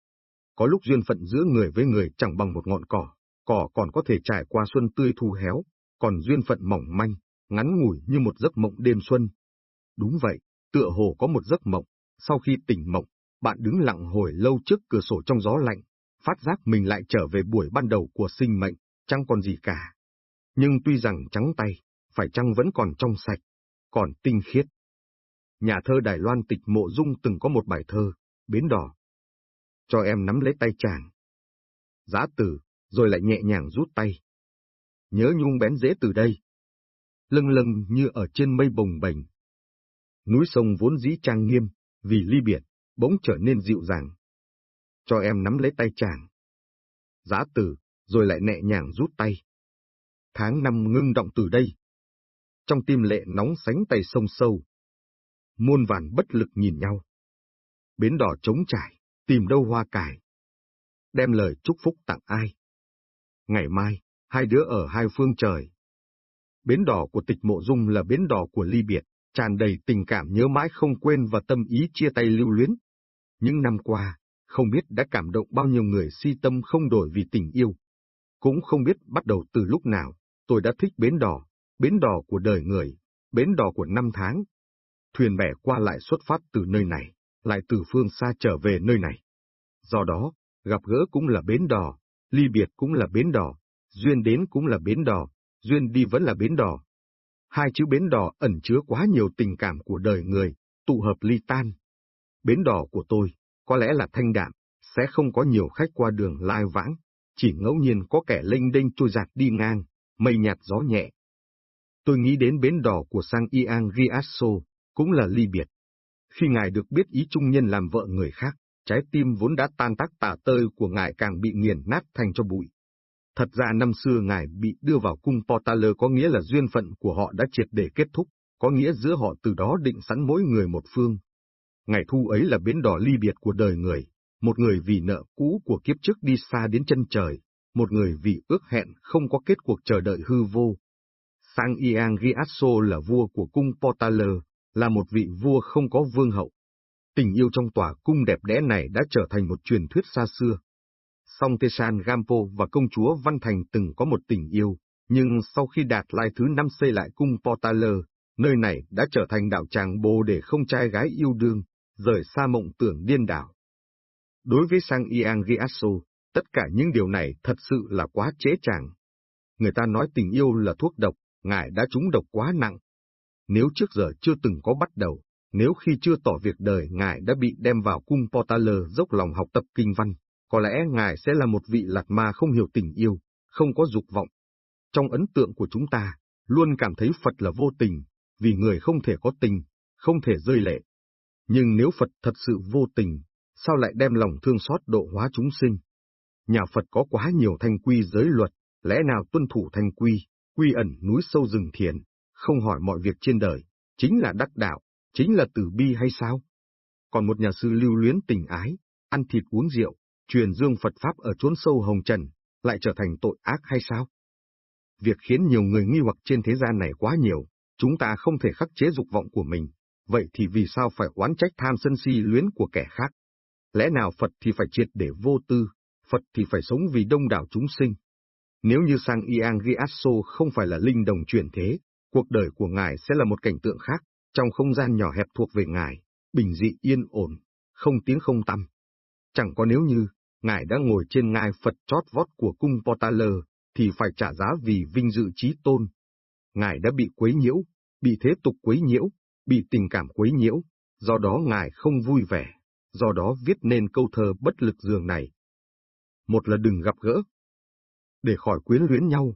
Có lúc duyên phận giữa người với người chẳng bằng một ngọn cỏ, cỏ còn có thể trải qua xuân tươi thu héo, còn duyên phận mỏng manh, ngắn ngủi như một giấc mộng đêm xuân. Đúng vậy, tựa hồ có một giấc mộng, sau khi tỉnh mộng, bạn đứng lặng hồi lâu trước cửa sổ trong gió lạnh, phát giác mình lại trở về buổi ban đầu của sinh mệnh, chẳng còn gì cả. Nhưng tuy rằng trắng tay, phải chăng vẫn còn trong sạch, còn tinh khiết. Nhà thơ Đài Loan tịch mộ dung từng có một bài thơ, Bến Đỏ. Cho em nắm lấy tay chàng. Giá từ, rồi lại nhẹ nhàng rút tay. Nhớ nhung bén dễ từ đây. Lưng lưng như ở trên mây bồng bềnh. Núi sông vốn dĩ trang nghiêm, vì ly biệt, bỗng trở nên dịu dàng. Cho em nắm lấy tay chàng. Giá từ, rồi lại nhẹ nhàng rút tay. Tháng năm ngưng động từ đây. Trong tim lệ nóng sánh tay sông sâu. Muôn vàn bất lực nhìn nhau. Bến đỏ trống trải, tìm đâu hoa cải. Đem lời chúc phúc tặng ai. Ngày mai, hai đứa ở hai phương trời. Bến đỏ của tịch mộ dung là bến đỏ của ly biệt, tràn đầy tình cảm nhớ mãi không quên và tâm ý chia tay lưu luyến. Những năm qua, không biết đã cảm động bao nhiêu người si tâm không đổi vì tình yêu. Cũng không biết bắt đầu từ lúc nào, tôi đã thích bến đỏ, bến đỏ của đời người, bến đỏ của năm tháng. Thuyền bè qua lại xuất phát từ nơi này, lại từ phương xa trở về nơi này. Do đó, gặp gỡ cũng là bến đò, ly biệt cũng là bến đò, duyên đến cũng là bến đò, duyên đi vẫn là bến đò. Hai chữ bến đò ẩn chứa quá nhiều tình cảm của đời người, tụ hợp ly tan. Bến đò của tôi, có lẽ là thanh đạm, sẽ không có nhiều khách qua đường lai vãng, chỉ ngẫu nhiên có kẻ lênh đênh trôi giạt đi ngang, mây nhạt gió nhẹ. Tôi nghĩ đến bến đò của Sang Iang Riasso, cũng là ly biệt. Khi ngài được biết ý trung nhân làm vợ người khác, trái tim vốn đã tan tác tả tơi của ngài càng bị nghiền nát thành cho bụi. Thật ra năm xưa ngài bị đưa vào cung Portaler có nghĩa là duyên phận của họ đã triệt để kết thúc, có nghĩa giữa họ từ đó định sẵn mỗi người một phương. Ngày thu ấy là bến đỏ ly biệt của đời người, một người vì nợ cũ của kiếp trước đi xa đến chân trời, một người vì ước hẹn không có kết cuộc chờ đợi hư vô. Sang Iang Giasso là vua của cung Portaler, là một vị vua không có vương hậu. Tình yêu trong tòa cung đẹp đẽ này đã trở thành một truyền thuyết xa xưa. Song Tesan Gampo và công chúa Văn Thành từng có một tình yêu, nhưng sau khi đạt lai thứ năm xây lại cung Portaler, nơi này đã trở thành đảo tràng bồ để không trai gái yêu đương, rời xa mộng tưởng điên đảo. Đối với Sang Iang Giasso, tất cả những điều này thật sự là quá chế chàng. Người ta nói tình yêu là thuốc độc, ngài đã trúng độc quá nặng. Nếu trước giờ chưa từng có bắt đầu, nếu khi chưa tỏ việc đời ngài đã bị đem vào cung Portaler dốc lòng học tập kinh văn, có lẽ ngài sẽ là một vị lạc ma không hiểu tình yêu, không có dục vọng. Trong ấn tượng của chúng ta, luôn cảm thấy Phật là vô tình, vì người không thể có tình, không thể rơi lệ. Nhưng nếu Phật thật sự vô tình, sao lại đem lòng thương xót độ hóa chúng sinh? Nhà Phật có quá nhiều thanh quy giới luật, lẽ nào tuân thủ thanh quy, quy ẩn núi sâu rừng thiền, không hỏi mọi việc trên đời, chính là đắc đạo, chính là tử bi hay sao? Còn một nhà sư lưu luyến tình ái, ăn thịt uống rượu, truyền dương Phật Pháp ở chốn sâu hồng trần, lại trở thành tội ác hay sao? Việc khiến nhiều người nghi hoặc trên thế gian này quá nhiều, chúng ta không thể khắc chế dục vọng của mình, vậy thì vì sao phải oán trách tham sân si luyến của kẻ khác? Lẽ nào Phật thì phải triệt để vô tư, Phật thì phải sống vì đông đảo chúng sinh? Nếu như sang Iang Giasso không phải là linh đồng chuyển thế, cuộc đời của Ngài sẽ là một cảnh tượng khác, trong không gian nhỏ hẹp thuộc về Ngài, bình dị yên ổn, không tiếng không tăm. Chẳng có nếu như, Ngài đã ngồi trên ngai Phật chót vót của cung Potaler, thì phải trả giá vì vinh dự trí tôn. Ngài đã bị quấy nhiễu, bị thế tục quấy nhiễu, bị tình cảm quấy nhiễu, do đó Ngài không vui vẻ, do đó viết nên câu thơ bất lực dường này. Một là đừng gặp gỡ, để khỏi quyến luyến nhau.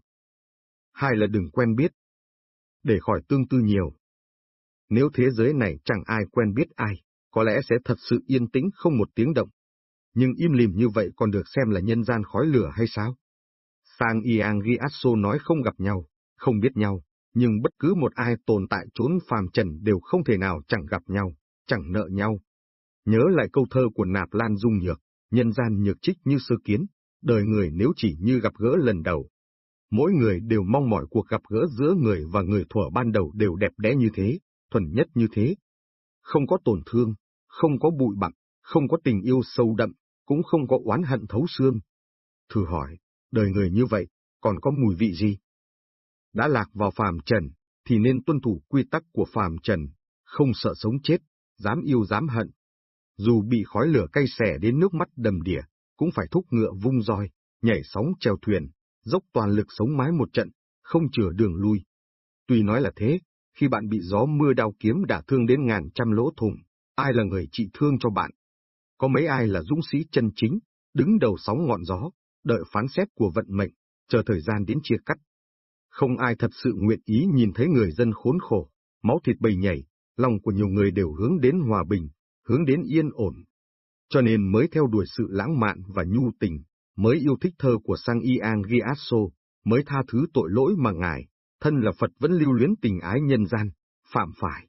Hai là đừng quen biết, để khỏi tương tư nhiều. Nếu thế giới này chẳng ai quen biết ai, có lẽ sẽ thật sự yên tĩnh không một tiếng động. Nhưng im lìm như vậy còn được xem là nhân gian khói lửa hay sao? Sang Iang Giasso nói không gặp nhau, không biết nhau, nhưng bất cứ một ai tồn tại trốn phàm trần đều không thể nào chẳng gặp nhau, chẳng nợ nhau. Nhớ lại câu thơ của Nạp Lan Dung Nhược, nhân gian nhược trích như sơ kiến, đời người nếu chỉ như gặp gỡ lần đầu. Mỗi người đều mong mỏi cuộc gặp gỡ giữa người và người thuở ban đầu đều đẹp đẽ như thế, thuần nhất như thế. Không có tổn thương, không có bụi bặm, không có tình yêu sâu đậm, cũng không có oán hận thấu xương. Thử hỏi, đời người như vậy, còn có mùi vị gì? Đã lạc vào phàm trần, thì nên tuân thủ quy tắc của phàm trần, không sợ sống chết, dám yêu dám hận. Dù bị khói lửa cay xẻ đến nước mắt đầm đìa, cũng phải thúc ngựa vung roi, nhảy sóng trèo thuyền, dốc toàn lực sống mái một trận, không chừa đường lui. Tuy nói là thế, khi bạn bị gió mưa đao kiếm đả thương đến ngàn trăm lỗ thủng, ai là người trị thương cho bạn? Có mấy ai là dũng sĩ chân chính, đứng đầu sóng ngọn gió, đợi phán xét của vận mệnh, chờ thời gian đến chia cắt. Không ai thật sự nguyện ý nhìn thấy người dân khốn khổ, máu thịt bầy nhảy, lòng của nhiều người đều hướng đến hòa bình, hướng đến yên ổn. Cho nên mới theo đuổi sự lãng mạn và nhu tình, mới yêu thích thơ của Sang Ian Giasso, mới tha thứ tội lỗi mà ngài, thân là Phật vẫn lưu luyến tình ái nhân gian, phạm phải.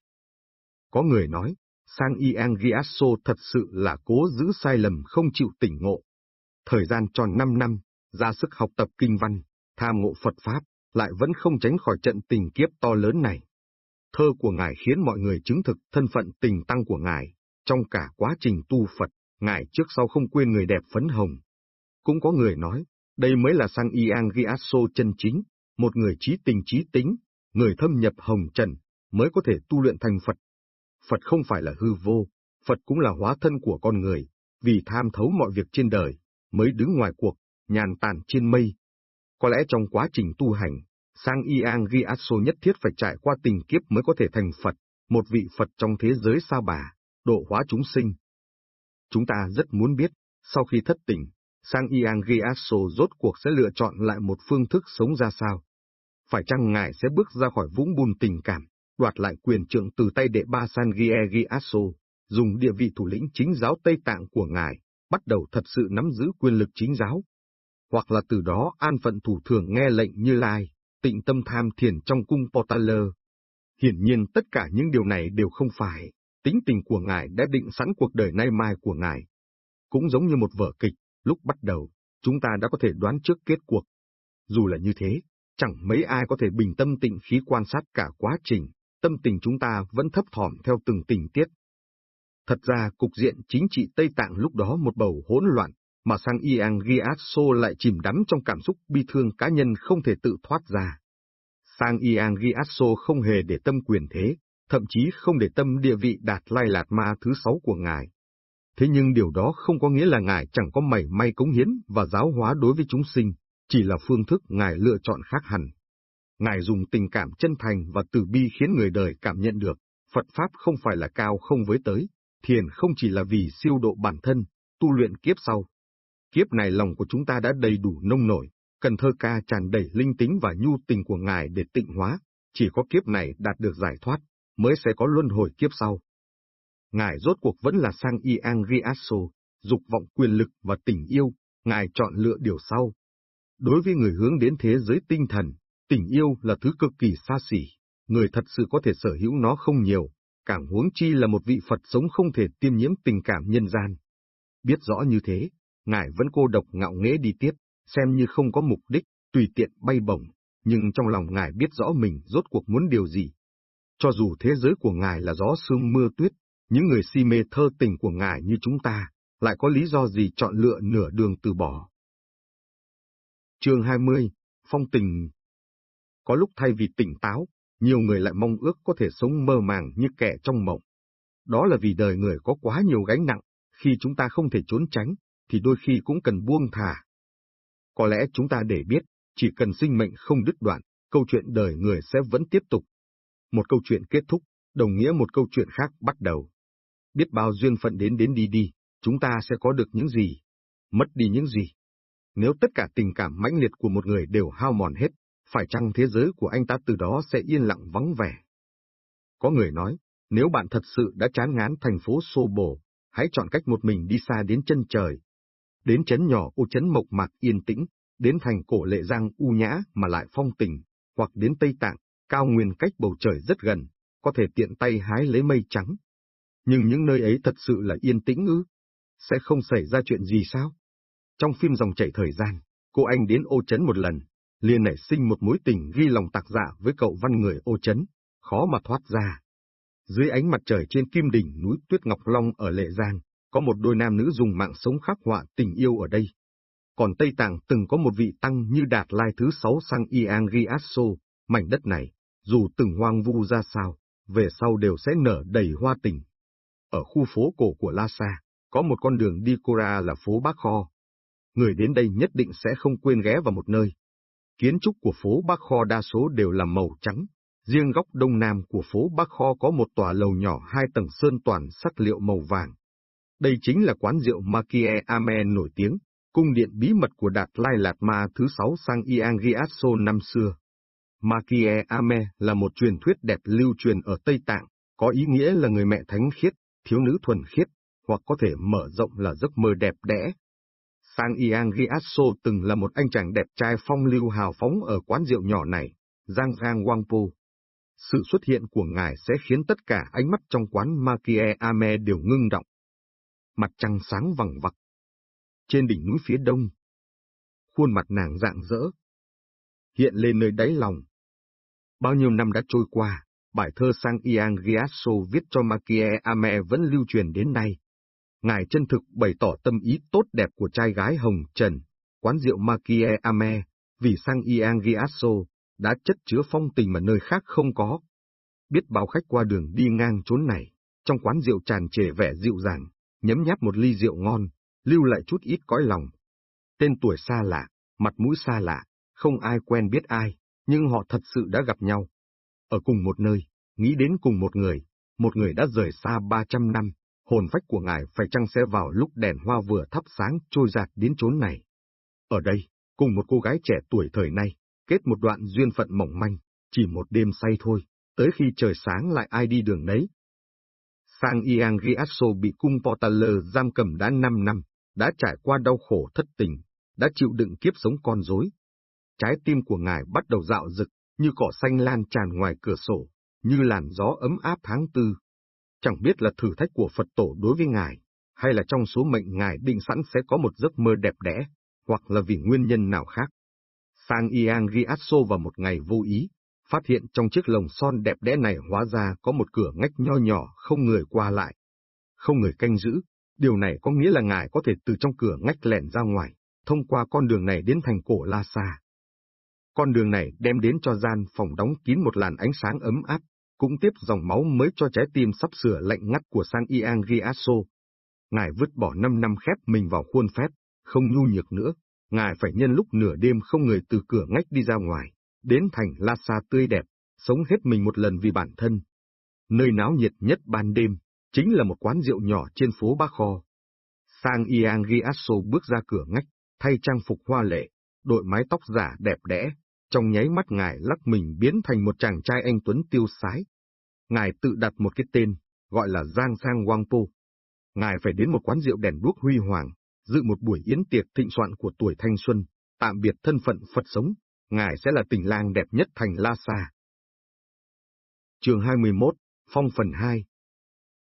Có người nói, Sang Ian Giasso thật sự là cố giữ sai lầm không chịu tỉnh ngộ. Thời gian tròn 5 năm, ra sức học tập kinh văn, tham ngộ Phật Pháp, lại vẫn không tránh khỏi trận tình kiếp to lớn này. Thơ của Ngài khiến mọi người chứng thực thân phận tình tăng của Ngài, trong cả quá trình tu Phật, Ngài trước sau không quên người đẹp phấn hồng. Cũng có người nói, đây mới là Sang Iang Giasso chân chính, một người trí tình trí tính, người thâm nhập hồng trần, mới có thể tu luyện thành Phật. Phật không phải là hư vô, Phật cũng là hóa thân của con người, vì tham thấu mọi việc trên đời, mới đứng ngoài cuộc, nhàn tản trên mây. Có lẽ trong quá trình tu hành, Sang Iang Giasso nhất thiết phải trải qua tình kiếp mới có thể thành Phật, một vị Phật trong thế giới sao bà, độ hóa chúng sinh. Chúng ta rất muốn biết, sau khi thất tỉnh, Sang Iang Giasso rốt cuộc sẽ lựa chọn lại một phương thức sống ra sao. phải chăng ngài sẽ bước ra khỏi vũng bùn tình cảm, đoạt lại quyền trượng từ tay đệ ba San Giasso, dùng địa vị thủ lĩnh chính giáo Tây Tạng của ngài, bắt đầu thật sự nắm giữ quyền lực chính giáo. Hoặc là từ đó an phận thủ thường nghe lệnh như lai, tịnh tâm tham thiền trong cung Portaler. Hiển nhiên tất cả những điều này đều không phải, tính tình của ngài đã định sẵn cuộc đời nay mai của ngài. Cũng giống như một vở kịch, lúc bắt đầu, chúng ta đã có thể đoán trước kết cuộc. Dù là như thế, chẳng mấy ai có thể bình tâm tịnh khí quan sát cả quá trình, tâm tình chúng ta vẫn thấp thỏm theo từng tình tiết. Thật ra cục diện chính trị Tây Tạng lúc đó một bầu hỗn loạn, mà sang Iang Giasso lại chìm đắm trong cảm xúc bi thương cá nhân không thể tự thoát ra. Sang Iang Giasso không hề để tâm quyền thế, thậm chí không để tâm địa vị đạt lai lạt ma thứ sáu của ngài. Thế nhưng điều đó không có nghĩa là ngài chẳng có mảy may cống hiến và giáo hóa đối với chúng sinh, chỉ là phương thức ngài lựa chọn khác hẳn. Ngài dùng tình cảm chân thành và từ bi khiến người đời cảm nhận được, Phật Pháp không phải là cao không với tới, thiền không chỉ là vì siêu độ bản thân, tu luyện kiếp sau. Kiếp này lòng của chúng ta đã đầy đủ nông nổi, cần thơ ca tràn đầy linh tính và nhu tình của Ngài để tịnh hóa, chỉ có kiếp này đạt được giải thoát, mới sẽ có luân hồi kiếp sau. Ngài rốt cuộc vẫn là sang Iang Riasso, dục vọng quyền lực và tình yêu, Ngài chọn lựa điều sau. Đối với người hướng đến thế giới tinh thần, tình yêu là thứ cực kỳ xa xỉ, người thật sự có thể sở hữu nó không nhiều, càng huống chi là một vị Phật sống không thể tiêm nhiễm tình cảm nhân gian. Biết rõ như thế, Ngài vẫn cô độc ngạo nghễ đi tiếp, xem như không có mục đích, tùy tiện bay bổng, nhưng trong lòng Ngài biết rõ mình rốt cuộc muốn điều gì. Cho dù thế giới của Ngài là gió sương mưa tuyết, những người si mê thơ tình của Ngài như chúng ta, lại có lý do gì chọn lựa nửa đường từ bỏ. Chương 20, Phong tình Có lúc thay vì tỉnh táo, nhiều người lại mong ước có thể sống mơ màng như kẻ trong mộng. Đó là vì đời người có quá nhiều gánh nặng, khi chúng ta không thể trốn tránh, thì đôi khi cũng cần buông thả. Có lẽ chúng ta để biết, chỉ cần sinh mệnh không đứt đoạn, câu chuyện đời người sẽ vẫn tiếp tục. Một câu chuyện kết thúc, đồng nghĩa một câu chuyện khác bắt đầu. Biết bao duyên phận đến đến đi đi, chúng ta sẽ có được những gì, mất đi những gì. Nếu tất cả tình cảm mãnh liệt của một người đều hao mòn hết, phải chăng thế giới của anh ta từ đó sẽ yên lặng vắng vẻ? Có người nói, nếu bạn thật sự đã chán ngán thành phố xô bồ, hãy chọn cách một mình đi xa đến chân trời. Đến chấn nhỏ ô chấn mộc mạc yên tĩnh, đến thành cổ lệ giang u nhã mà lại phong tình, hoặc đến Tây Tạng, cao nguyên cách bầu trời rất gần, có thể tiện tay hái lấy mây trắng. Nhưng những nơi ấy thật sự là yên tĩnh ư? Sẽ không xảy ra chuyện gì sao? Trong phim dòng chảy thời gian, cô anh đến ô chấn một lần, liền nảy sinh một mối tình ghi lòng tạc dạ với cậu văn người ô chấn, khó mà thoát ra. Dưới ánh mặt trời trên kim đỉnh núi Tuyết Ngọc Long ở Lệ Giang, có một đôi nam nữ dùng mạng sống khắc họa tình yêu ở đây. Còn Tây Tạng từng có một vị tăng như Đạt Lai thứ sáu sang Iang Riasso, mảnh đất này, dù từng hoang vu ra sao, về sau đều sẽ nở đầy hoa tình. Ở khu phố cổ của Lhasa, có một con đường đi Cora là phố Bác Kho. Người đến đây nhất định sẽ không quên ghé vào một nơi, Kiến trúc của phố Bác Kho đa số đều là màu trắng, riêng góc đông nam của phố Bác Kho có một tòa lầu nhỏ hai tầng sơn toàn sắc liệu màu vàng. Đây chính là quán rượu Makie Ame nổi tiếng, cung điện bí mật của Đạt Lai Lạt Ma thứ sáu sang Iang Gyatso năm xưa. Makie Ame là một truyền thuyết đẹp lưu truyền ở Tây Tạng, có ý nghĩa là người mẹ thánh khiết, thiếu nữ thuần khiết, hoặc có thể mở rộng là giấc mơ đẹp đẽ, Sang Iang Giasso từng là một anh chàng đẹp trai phong lưu hào phóng ở quán rượu nhỏ này, Giang Giang Wangpo. Sự xuất hiện của ngài sẽ khiến tất cả ánh mắt trong quán Makie Ame đều ngưng động. Mặt trăng sáng vằng vặc. Trên đỉnh núi phía đông, khuôn mặt nàng rạng rỡ, hiện lên nơi đáy lòng. Bao nhiêu năm đã trôi qua, bài thơ sang Iang Giasso viết cho Makie Ame vẫn lưu truyền đến nay. Ngài chân thực bày tỏ tâm ý tốt đẹp của trai gái Hồng Trần, quán rượu Makie Ame, vì sang Iang Giasso, đã chất chứa phong tình mà nơi khác không có. Biết bao khách qua đường đi ngang chốn này, trong quán rượu tràn trề vẻ dịu dàng, nhấm nháp một ly rượu ngon, lưu lại chút ít cõi lòng. Tên tuổi xa lạ, mặt mũi xa lạ, không ai quen biết ai, nhưng họ thật sự đã gặp nhau. Ở cùng một nơi, nghĩ đến cùng một người, một người đã rời xa 300 năm, hồn phách của ngài phải chăng sẽ vào lúc đèn hoa vừa thắp sáng trôi giạt đến chốn này. Ở đây, cùng một cô gái trẻ tuổi thời nay, kết một đoạn duyên phận mỏng manh, chỉ một đêm say thôi, tới khi trời sáng lại ai đi đường nấy. Sang Iang Riasso bị cung Portaler giam cầm đã 5 năm, đã trải qua đau khổ thất tình, đã chịu đựng kiếp sống con rối. Trái tim của ngài bắt đầu dạo rực, như cỏ xanh lan tràn ngoài cửa sổ, như làn gió ấm áp tháng tư. Chẳng biết là thử thách của Phật tổ đối với ngài, hay là trong số mệnh ngài định sẵn sẽ có một giấc mơ đẹp đẽ, hoặc là vì nguyên nhân nào khác. Sang Iang Riasso vào một ngày vô ý, phát hiện trong chiếc lồng son đẹp đẽ này hóa ra có một cửa ngách nho nhỏ không người qua lại. Không người canh giữ, điều này có nghĩa là ngài có thể từ trong cửa ngách lẻn ra ngoài, thông qua con đường này đến thành cổ La Sa. Con đường này đem đến cho gian phòng đóng kín một làn ánh sáng ấm áp, cũng tiếp dòng máu mới cho trái tim sắp sửa lạnh ngắt của Sang Iang Giasso. Ngài vứt bỏ năm năm khép mình vào khuôn phép, không nhu nhược nữa, ngài phải nhân lúc nửa đêm không người từ cửa ngách đi ra ngoài, đến thành Lhasa tươi đẹp, sống hết mình một lần vì bản thân. Nơi náo nhiệt nhất ban đêm, chính là một quán rượu nhỏ trên phố Ba Kho. Sang Iang Giasso bước ra cửa ngách, thay trang phục hoa lệ, đội mái tóc giả đẹp đẽ, trong nháy mắt ngài lắc mình biến thành một chàng trai anh tuấn tiêu sái. Ngài tự đặt một cái tên, gọi là Giang Sang Wangpo. Ngài phải đến một quán rượu đèn đuốc huy hoàng, dự một buổi yến tiệc thịnh soạn của tuổi thanh xuân, tạm biệt thân phận Phật sống, ngài sẽ là tình lang đẹp nhất thành La Sa. Trường 21, Phong phần 2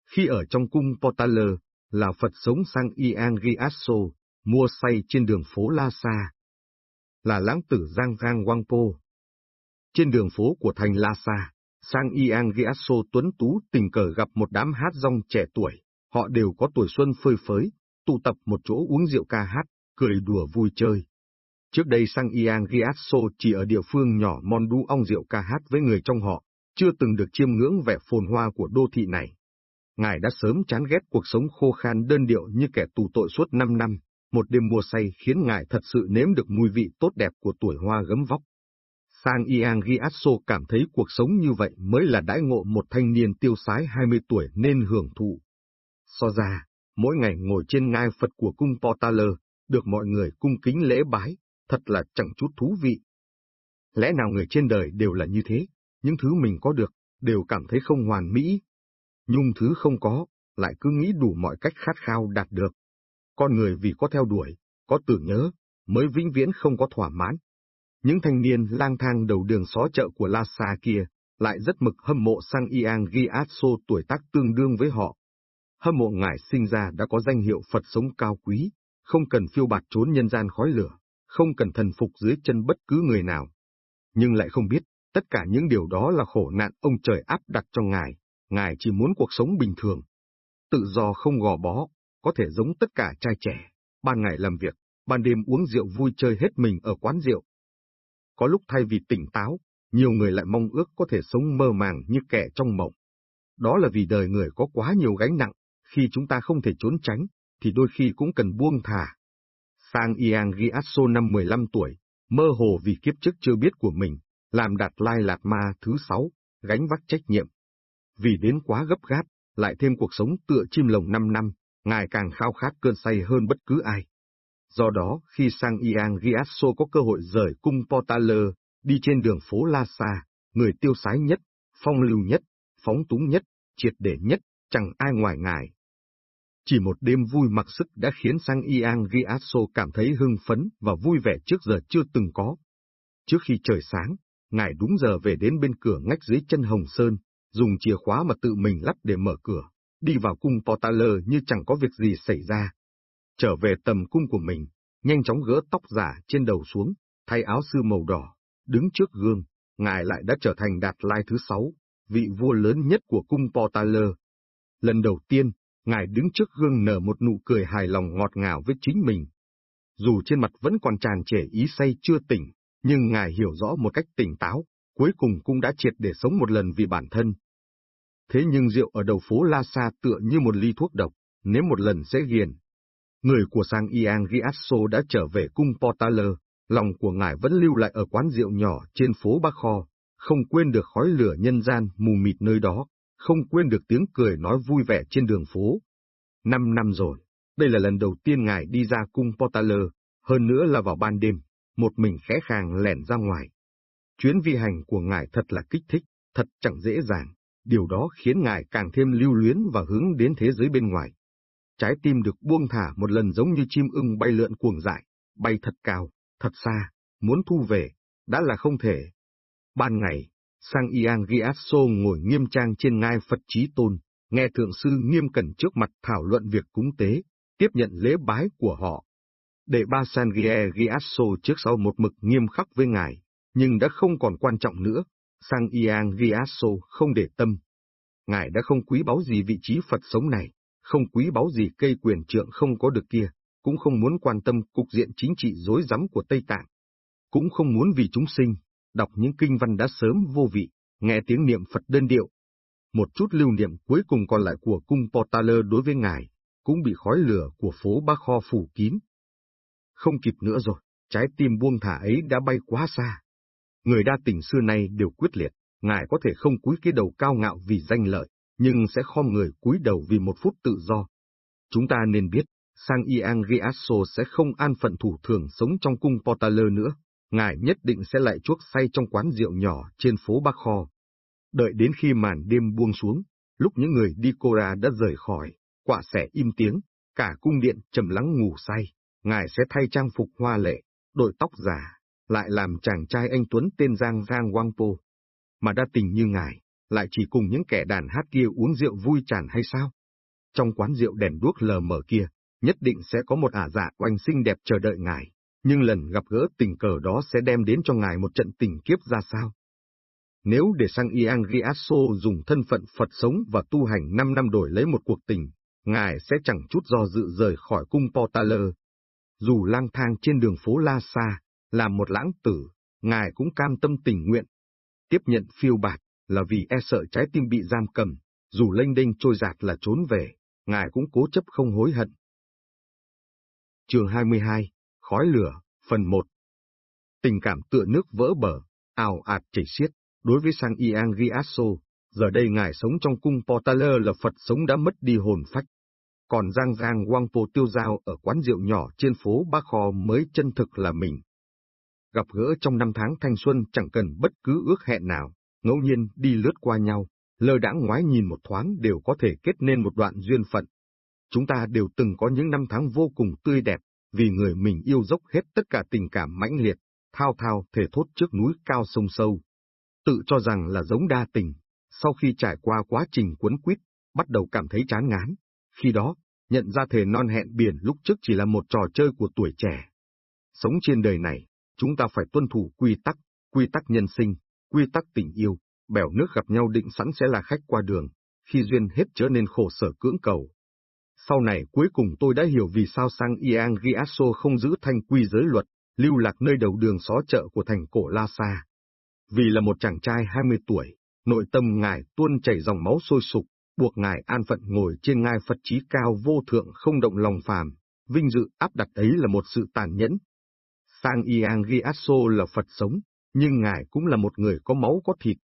Khi ở trong cung Portaler, là Phật sống sang Iang Giasso, mua say trên đường phố La Sa. Là lãng tử Giang Giang Wangpo. Trên đường phố của thành Lhasa, sang Iang Giaso tuấn tú tình cờ gặp một đám hát rong trẻ tuổi, họ đều có tuổi xuân phơi phới, tụ tập một chỗ uống rượu ca hát, cười đùa vui chơi. Trước đây sang Iang Giaso chỉ ở địa phương nhỏ Mondu ong rượu ca hát với người trong họ, chưa từng được chiêm ngưỡng vẻ phồn hoa của đô thị này. Ngài đã sớm chán ghét cuộc sống khô khan đơn điệu như kẻ tù tội suốt 5 năm, một đêm mua say khiến ngài thật sự nếm được mùi vị tốt đẹp của tuổi hoa gấm vóc. Sang Iang Giasso cảm thấy cuộc sống như vậy mới là đãi ngộ một thanh niên tiêu sái 20 tuổi nên hưởng thụ. So ra, mỗi ngày ngồi trên ngai Phật của cung Portaler, được mọi người cung kính lễ bái, thật là chẳng chút thú vị. Lẽ nào người trên đời đều là như thế, những thứ mình có được, đều cảm thấy không hoàn mỹ. Nhung thứ không có, lại cứ nghĩ đủ mọi cách khát khao đạt được. Con người vì có theo đuổi, có tưởng nhớ, mới vĩnh viễn không có thỏa mãn. Những thanh niên lang thang đầu đường xó chợ của Lhasa kia, lại rất mực hâm mộ sang Iang Gyatso tuổi tác tương đương với họ. Hâm mộ ngài sinh ra đã có danh hiệu Phật sống cao quý, không cần phiêu bạt trốn nhân gian khói lửa, không cần thần phục dưới chân bất cứ người nào. Nhưng lại không biết, tất cả những điều đó là khổ nạn ông trời áp đặt cho ngài, ngài chỉ muốn cuộc sống bình thường. Tự do không gò bó, có thể giống tất cả trai trẻ, ban ngày làm việc, ban đêm uống rượu vui chơi hết mình ở quán rượu. Có lúc thay vì tỉnh táo, nhiều người lại mong ước có thể sống mơ màng như kẻ trong mộng. Đó là vì đời người có quá nhiều gánh nặng, khi chúng ta không thể trốn tránh, thì đôi khi cũng cần buông thả. Sang Iang Giasso năm 15 tuổi, mơ hồ vì kiếp trước chưa biết của mình, làm đạt lai lạt ma thứ sáu, gánh vác trách nhiệm. Vì đến quá gấp gáp, lại thêm cuộc sống tựa chim lồng 5 năm, ngài càng khao khát cơn say hơn bất cứ ai. Do đó, khi sang Iang Giasso có cơ hội rời cung Portaler, đi trên đường phố La Sa, người tiêu sái nhất, phong lưu nhất, phóng túng nhất, triệt để nhất, chẳng ai ngoài ngài. Chỉ một đêm vui mặc sức đã khiến sang Iang Giasso cảm thấy hưng phấn và vui vẻ trước giờ chưa từng có. Trước khi trời sáng, ngài đúng giờ về đến bên cửa ngách dưới chân Hồng Sơn, dùng chìa khóa mà tự mình lắp để mở cửa, đi vào cung Portaler như chẳng có việc gì xảy ra. Trở về tầm cung của mình, nhanh chóng gỡ tóc giả trên đầu xuống, thay áo sư màu đỏ, đứng trước gương, ngài lại đã trở thành Đạt Lai thứ sáu, vị vua lớn nhất của cung Portaler. Lần đầu tiên, ngài đứng trước gương nở một nụ cười hài lòng ngọt ngào với chính mình. Dù trên mặt vẫn còn tràn trẻ ý say chưa tỉnh, nhưng ngài hiểu rõ một cách tỉnh táo, cuối cùng cũng đã triệt để sống một lần vì bản thân. Thế nhưng rượu ở đầu phố La Sa tựa như một ly thuốc độc, nếu một lần sẽ ghiền. Người của sang Iang Giasso đã trở về cung Portaler, lòng của ngài vẫn lưu lại ở quán rượu nhỏ trên phố Bắc Kho, không quên được khói lửa nhân gian mù mịt nơi đó, không quên được tiếng cười nói vui vẻ trên đường phố. Năm năm rồi, đây là lần đầu tiên ngài đi ra cung Portaler, hơn nữa là vào ban đêm, một mình khẽ khàng lẻn ra ngoài, Chuyến vi hành của ngài thật là kích thích, thật chẳng dễ dàng, điều đó khiến ngài càng thêm lưu luyến và hướng đến thế giới bên ngoài. Trái tim được buông thả một lần giống như chim ưng bay lượn cuồng dại, bay thật cao, thật xa, muốn thu về, đã là không thể. Ban ngày, Sang Iang Giasso ngồi nghiêm trang trên ngai Phật Chí Tôn, nghe thượng sư nghiêm cẩn trước mặt thảo luận việc cúng tế, tiếp nhận lễ bái của họ. Đệ ba Sangie Giasso trước sau một mực nghiêm khắc với ngài, nhưng đã không còn quan trọng nữa, Sang Iang Gyatso không để tâm. Ngài đã không quý báu gì vị trí Phật sống này, không quý báu gì cây quyền trượng không có được kia, cũng không muốn quan tâm cục diện chính trị rối rắm của Tây Tạng. Cũng không muốn vì chúng sinh, đọc những kinh văn đã sớm vô vị, nghe tiếng niệm Phật đơn điệu. Một chút lưu niệm cuối cùng còn lại của cung Portaler đối với ngài, cũng bị khói lửa của phố Ba Kho phủ kín. Không kịp nữa rồi, trái tim buông thả ấy đã bay quá xa. Người đa tình xưa nay đều quyết liệt, ngài có thể không cúi cái đầu cao ngạo vì danh lợi, nhưng sẽ khom người cúi đầu vì một phút tự do. Chúng ta nên biết, Sang Iang Giasso sẽ không an phận thủ thường sống trong cung Portaler nữa, ngài nhất định sẽ lại chuốc say trong quán rượu nhỏ trên phố Bắc Kho. Đợi đến khi màn đêm buông xuống, lúc những người đi Cora đã rời khỏi, quả sẻ im tiếng, cả cung điện trầm lắng ngủ say, ngài sẽ thay trang phục hoa lệ, đội tóc giả, lại làm chàng trai anh Tuấn tên Giang Giang Wangpo. Mà đa tình như ngài, lại chỉ cùng những kẻ đàn hát kia uống rượu vui tràn hay sao? Trong quán rượu đèn đuốc lờ mờ kia, nhất định sẽ có một ả dạ oanh xinh đẹp chờ đợi ngài, nhưng lần gặp gỡ tình cờ đó sẽ đem đến cho ngài một trận tình kiếp ra sao? Nếu để sang Iang Riasso dùng thân phận Phật sống và tu hành 5 năm đổi lấy một cuộc tình, ngài sẽ chẳng chút do dự rời khỏi cung Portaler. Dù lang thang trên đường phố La Sa, làm một lãng tử, ngài cũng cam tâm tình nguyện. Tiếp nhận phiêu bạt, là vì e sợ trái tim bị giam cầm, dù lênh đênh trôi giạt là trốn về, ngài cũng cố chấp không hối hận. Trường 22, Khói lửa, phần 1 Tình cảm tựa nước vỡ bờ, ào ạt chảy xiết, đối với Sang Iang Giasso, giờ đây ngài sống trong cung Portaler là Phật sống đã mất đi hồn phách. Còn Giang Giang Wangpo tiêu giao ở quán rượu nhỏ trên phố Bác Kho mới chân thực là mình. Gặp gỡ trong năm tháng thanh xuân chẳng cần bất cứ ước hẹn nào, ngẫu nhiên đi lướt qua nhau, lơ đãng ngoái nhìn một thoáng đều có thể kết nên một đoạn duyên phận. Chúng ta đều từng có những năm tháng vô cùng tươi đẹp, vì người mình yêu dốc hết tất cả tình cảm mãnh liệt, thao thao thể thốt trước núi cao sông sâu. Tự cho rằng là giống đa tình, sau khi trải qua quá trình cuốn quýt, bắt đầu cảm thấy chán ngán, khi đó, nhận ra thể non hẹn biển lúc trước chỉ là một trò chơi của tuổi trẻ. Sống trên đời này, chúng ta phải tuân thủ quy tắc, quy tắc nhân sinh, quy tắc tình yêu, bèo nước gặp nhau định sẵn sẽ là khách qua đường, khi duyên hết trở nên khổ sở cưỡng cầu. Sau này cuối cùng tôi đã hiểu vì sao sang Iang Riasso không giữ thanh quy giới luật, lưu lạc nơi đầu đường xó chợ của thành cổ La Sa. Vì là một chàng trai 20 tuổi, nội tâm ngài tuôn chảy dòng máu sôi sục, buộc ngài an phận ngồi trên ngai Phật trí cao vô thượng không động lòng phàm, vinh dự áp đặt ấy là một sự tàn nhẫn. Tang Yang Giaso là Phật sống, nhưng ngài cũng là một người có máu có thịt.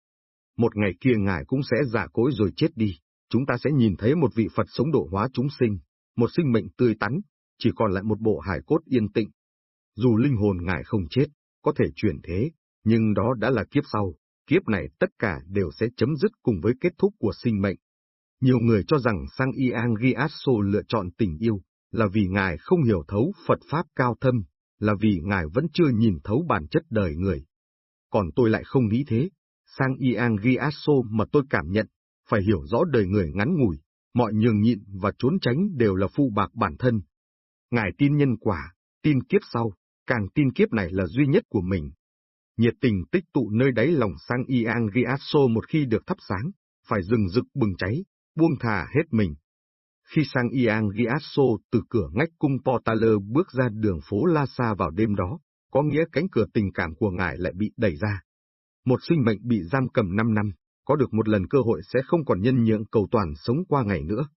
Một ngày kia ngài cũng sẽ giả cối rồi chết đi, chúng ta sẽ nhìn thấy một vị Phật sống độ hóa chúng sinh, một sinh mệnh tươi tắn, chỉ còn lại một bộ hải cốt yên tĩnh. Dù linh hồn ngài không chết, có thể chuyển thế, nhưng đó đã là kiếp sau, kiếp này tất cả đều sẽ chấm dứt cùng với kết thúc của sinh mệnh. Nhiều người cho rằng Sang Yang Giaso lựa chọn tình yêu, là vì ngài không hiểu thấu Phật Pháp cao thâm, là vì ngài vẫn chưa nhìn thấu bản chất đời người. Còn tôi lại không nghĩ thế, Sang Iang Riasso mà tôi cảm nhận phải hiểu rõ đời người ngắn ngủi, mọi nhường nhịn và trốn tránh đều là phụ bạc bản thân. Ngài tin nhân quả, tin kiếp sau, càng tin kiếp này là duy nhất của mình. Nhiệt tình tích tụ nơi đáy lòng sang Iang Riasso một khi được thắp sáng, phải rừng rực bừng cháy, buông thả hết mình. Khi sang Iang Giasso từ cửa ngách cung Portaler bước ra đường phố La Sa vào đêm đó, có nghĩa cánh cửa tình cảm của ngài lại bị đẩy ra. Một sinh mệnh bị giam cầm 5 năm, có được một lần cơ hội sẽ không còn nhân nhượng cầu toàn sống qua ngày nữa.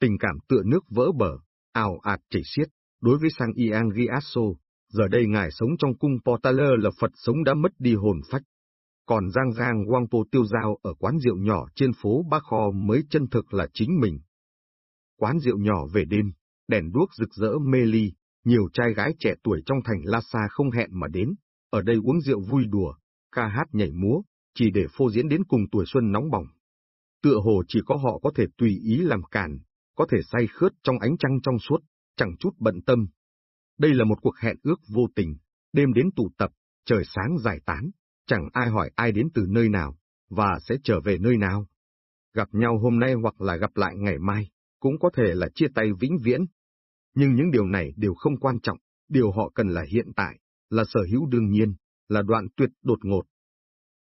Tình cảm tựa nước vỡ bờ, ảo ạt chảy xiết, đối với Sang Iang Giasso, giờ đây ngài sống trong cung Portaler là Phật sống đã mất đi hồn phách. Còn Giang Giang Wangpo tiêu giao ở quán rượu nhỏ trên phố Bác Kho mới chân thực là chính mình. Quán rượu nhỏ về đêm, đèn đuốc rực rỡ mê ly, nhiều trai gái trẻ tuổi trong thành Lhasa không hẹn mà đến, ở đây uống rượu vui đùa, ca hát nhảy múa, chỉ để phô diễn đến cùng tuổi xuân nóng bỏng. Tựa hồ chỉ có họ có thể tùy ý làm cản, có thể say khướt trong ánh trăng trong suốt, chẳng chút bận tâm. Đây là một cuộc hẹn ước vô tình, đêm đến tụ tập, trời sáng giải tán, chẳng ai hỏi ai đến từ nơi nào, và sẽ trở về nơi nào. Gặp nhau hôm nay hoặc là gặp lại ngày mai, cũng có thể là chia tay vĩnh viễn. Nhưng những điều này đều không quan trọng, điều họ cần là hiện tại, là sở hữu đương nhiên, là đoạn tuyệt đột ngột.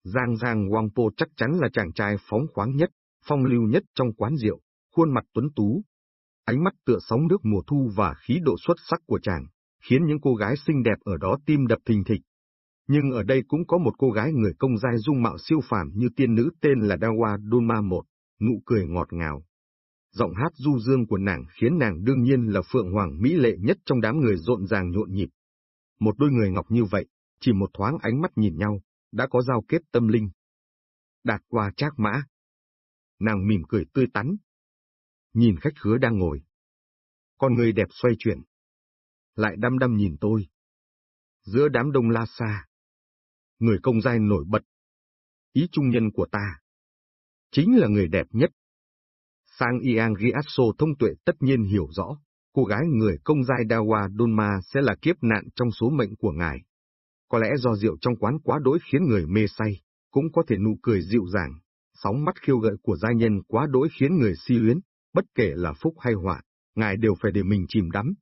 Giang Giang Wang Po chắc chắn là chàng trai phóng khoáng nhất, phong lưu nhất trong quán rượu, khuôn mặt tuấn tú. Ánh mắt tựa sóng nước mùa thu và khí độ xuất sắc của chàng, khiến những cô gái xinh đẹp ở đó tim đập thình thịch. Nhưng ở đây cũng có một cô gái người công giai dung mạo siêu phàm như tiên nữ tên là Dawa Dulma một, nụ cười ngọt ngào. Giọng hát du dương của nàng khiến nàng đương nhiên là phượng hoàng mỹ lệ nhất trong đám người rộn ràng nhộn nhịp. Một đôi người ngọc như vậy, chỉ một thoáng ánh mắt nhìn nhau, đã có giao kết tâm linh. Đạt qua trác mã. Nàng mỉm cười tươi tắn. Nhìn khách khứa đang ngồi. Con người đẹp xoay chuyển. Lại đăm đăm nhìn tôi. Giữa đám đông la xa. Người công giai nổi bật. Ý trung nhân của ta. Chính là người đẹp nhất. Sang Iang Giasso thông tuệ tất nhiên hiểu rõ, cô gái người công giai Dawa Donma sẽ là kiếp nạn trong số mệnh của ngài. Có lẽ do rượu trong quán quá đỗi khiến người mê say, cũng có thể nụ cười dịu dàng, sóng mắt khiêu gợi của gia nhân quá đỗi khiến người si luyến, bất kể là phúc hay họa, ngài đều phải để mình chìm đắm.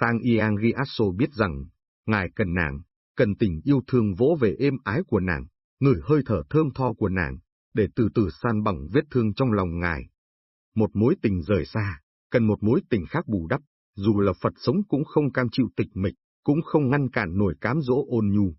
Sang Iang Giasso biết rằng, ngài cần nàng, cần tình yêu thương vỗ về êm ái của nàng, ngửi hơi thở thơm tho của nàng, để từ từ san bằng vết thương trong lòng ngài. Một mối tình rời xa, cần một mối tình khác bù đắp, dù là Phật sống cũng không cam chịu tịch mịch, cũng không ngăn cản nổi cám dỗ ôn nhu.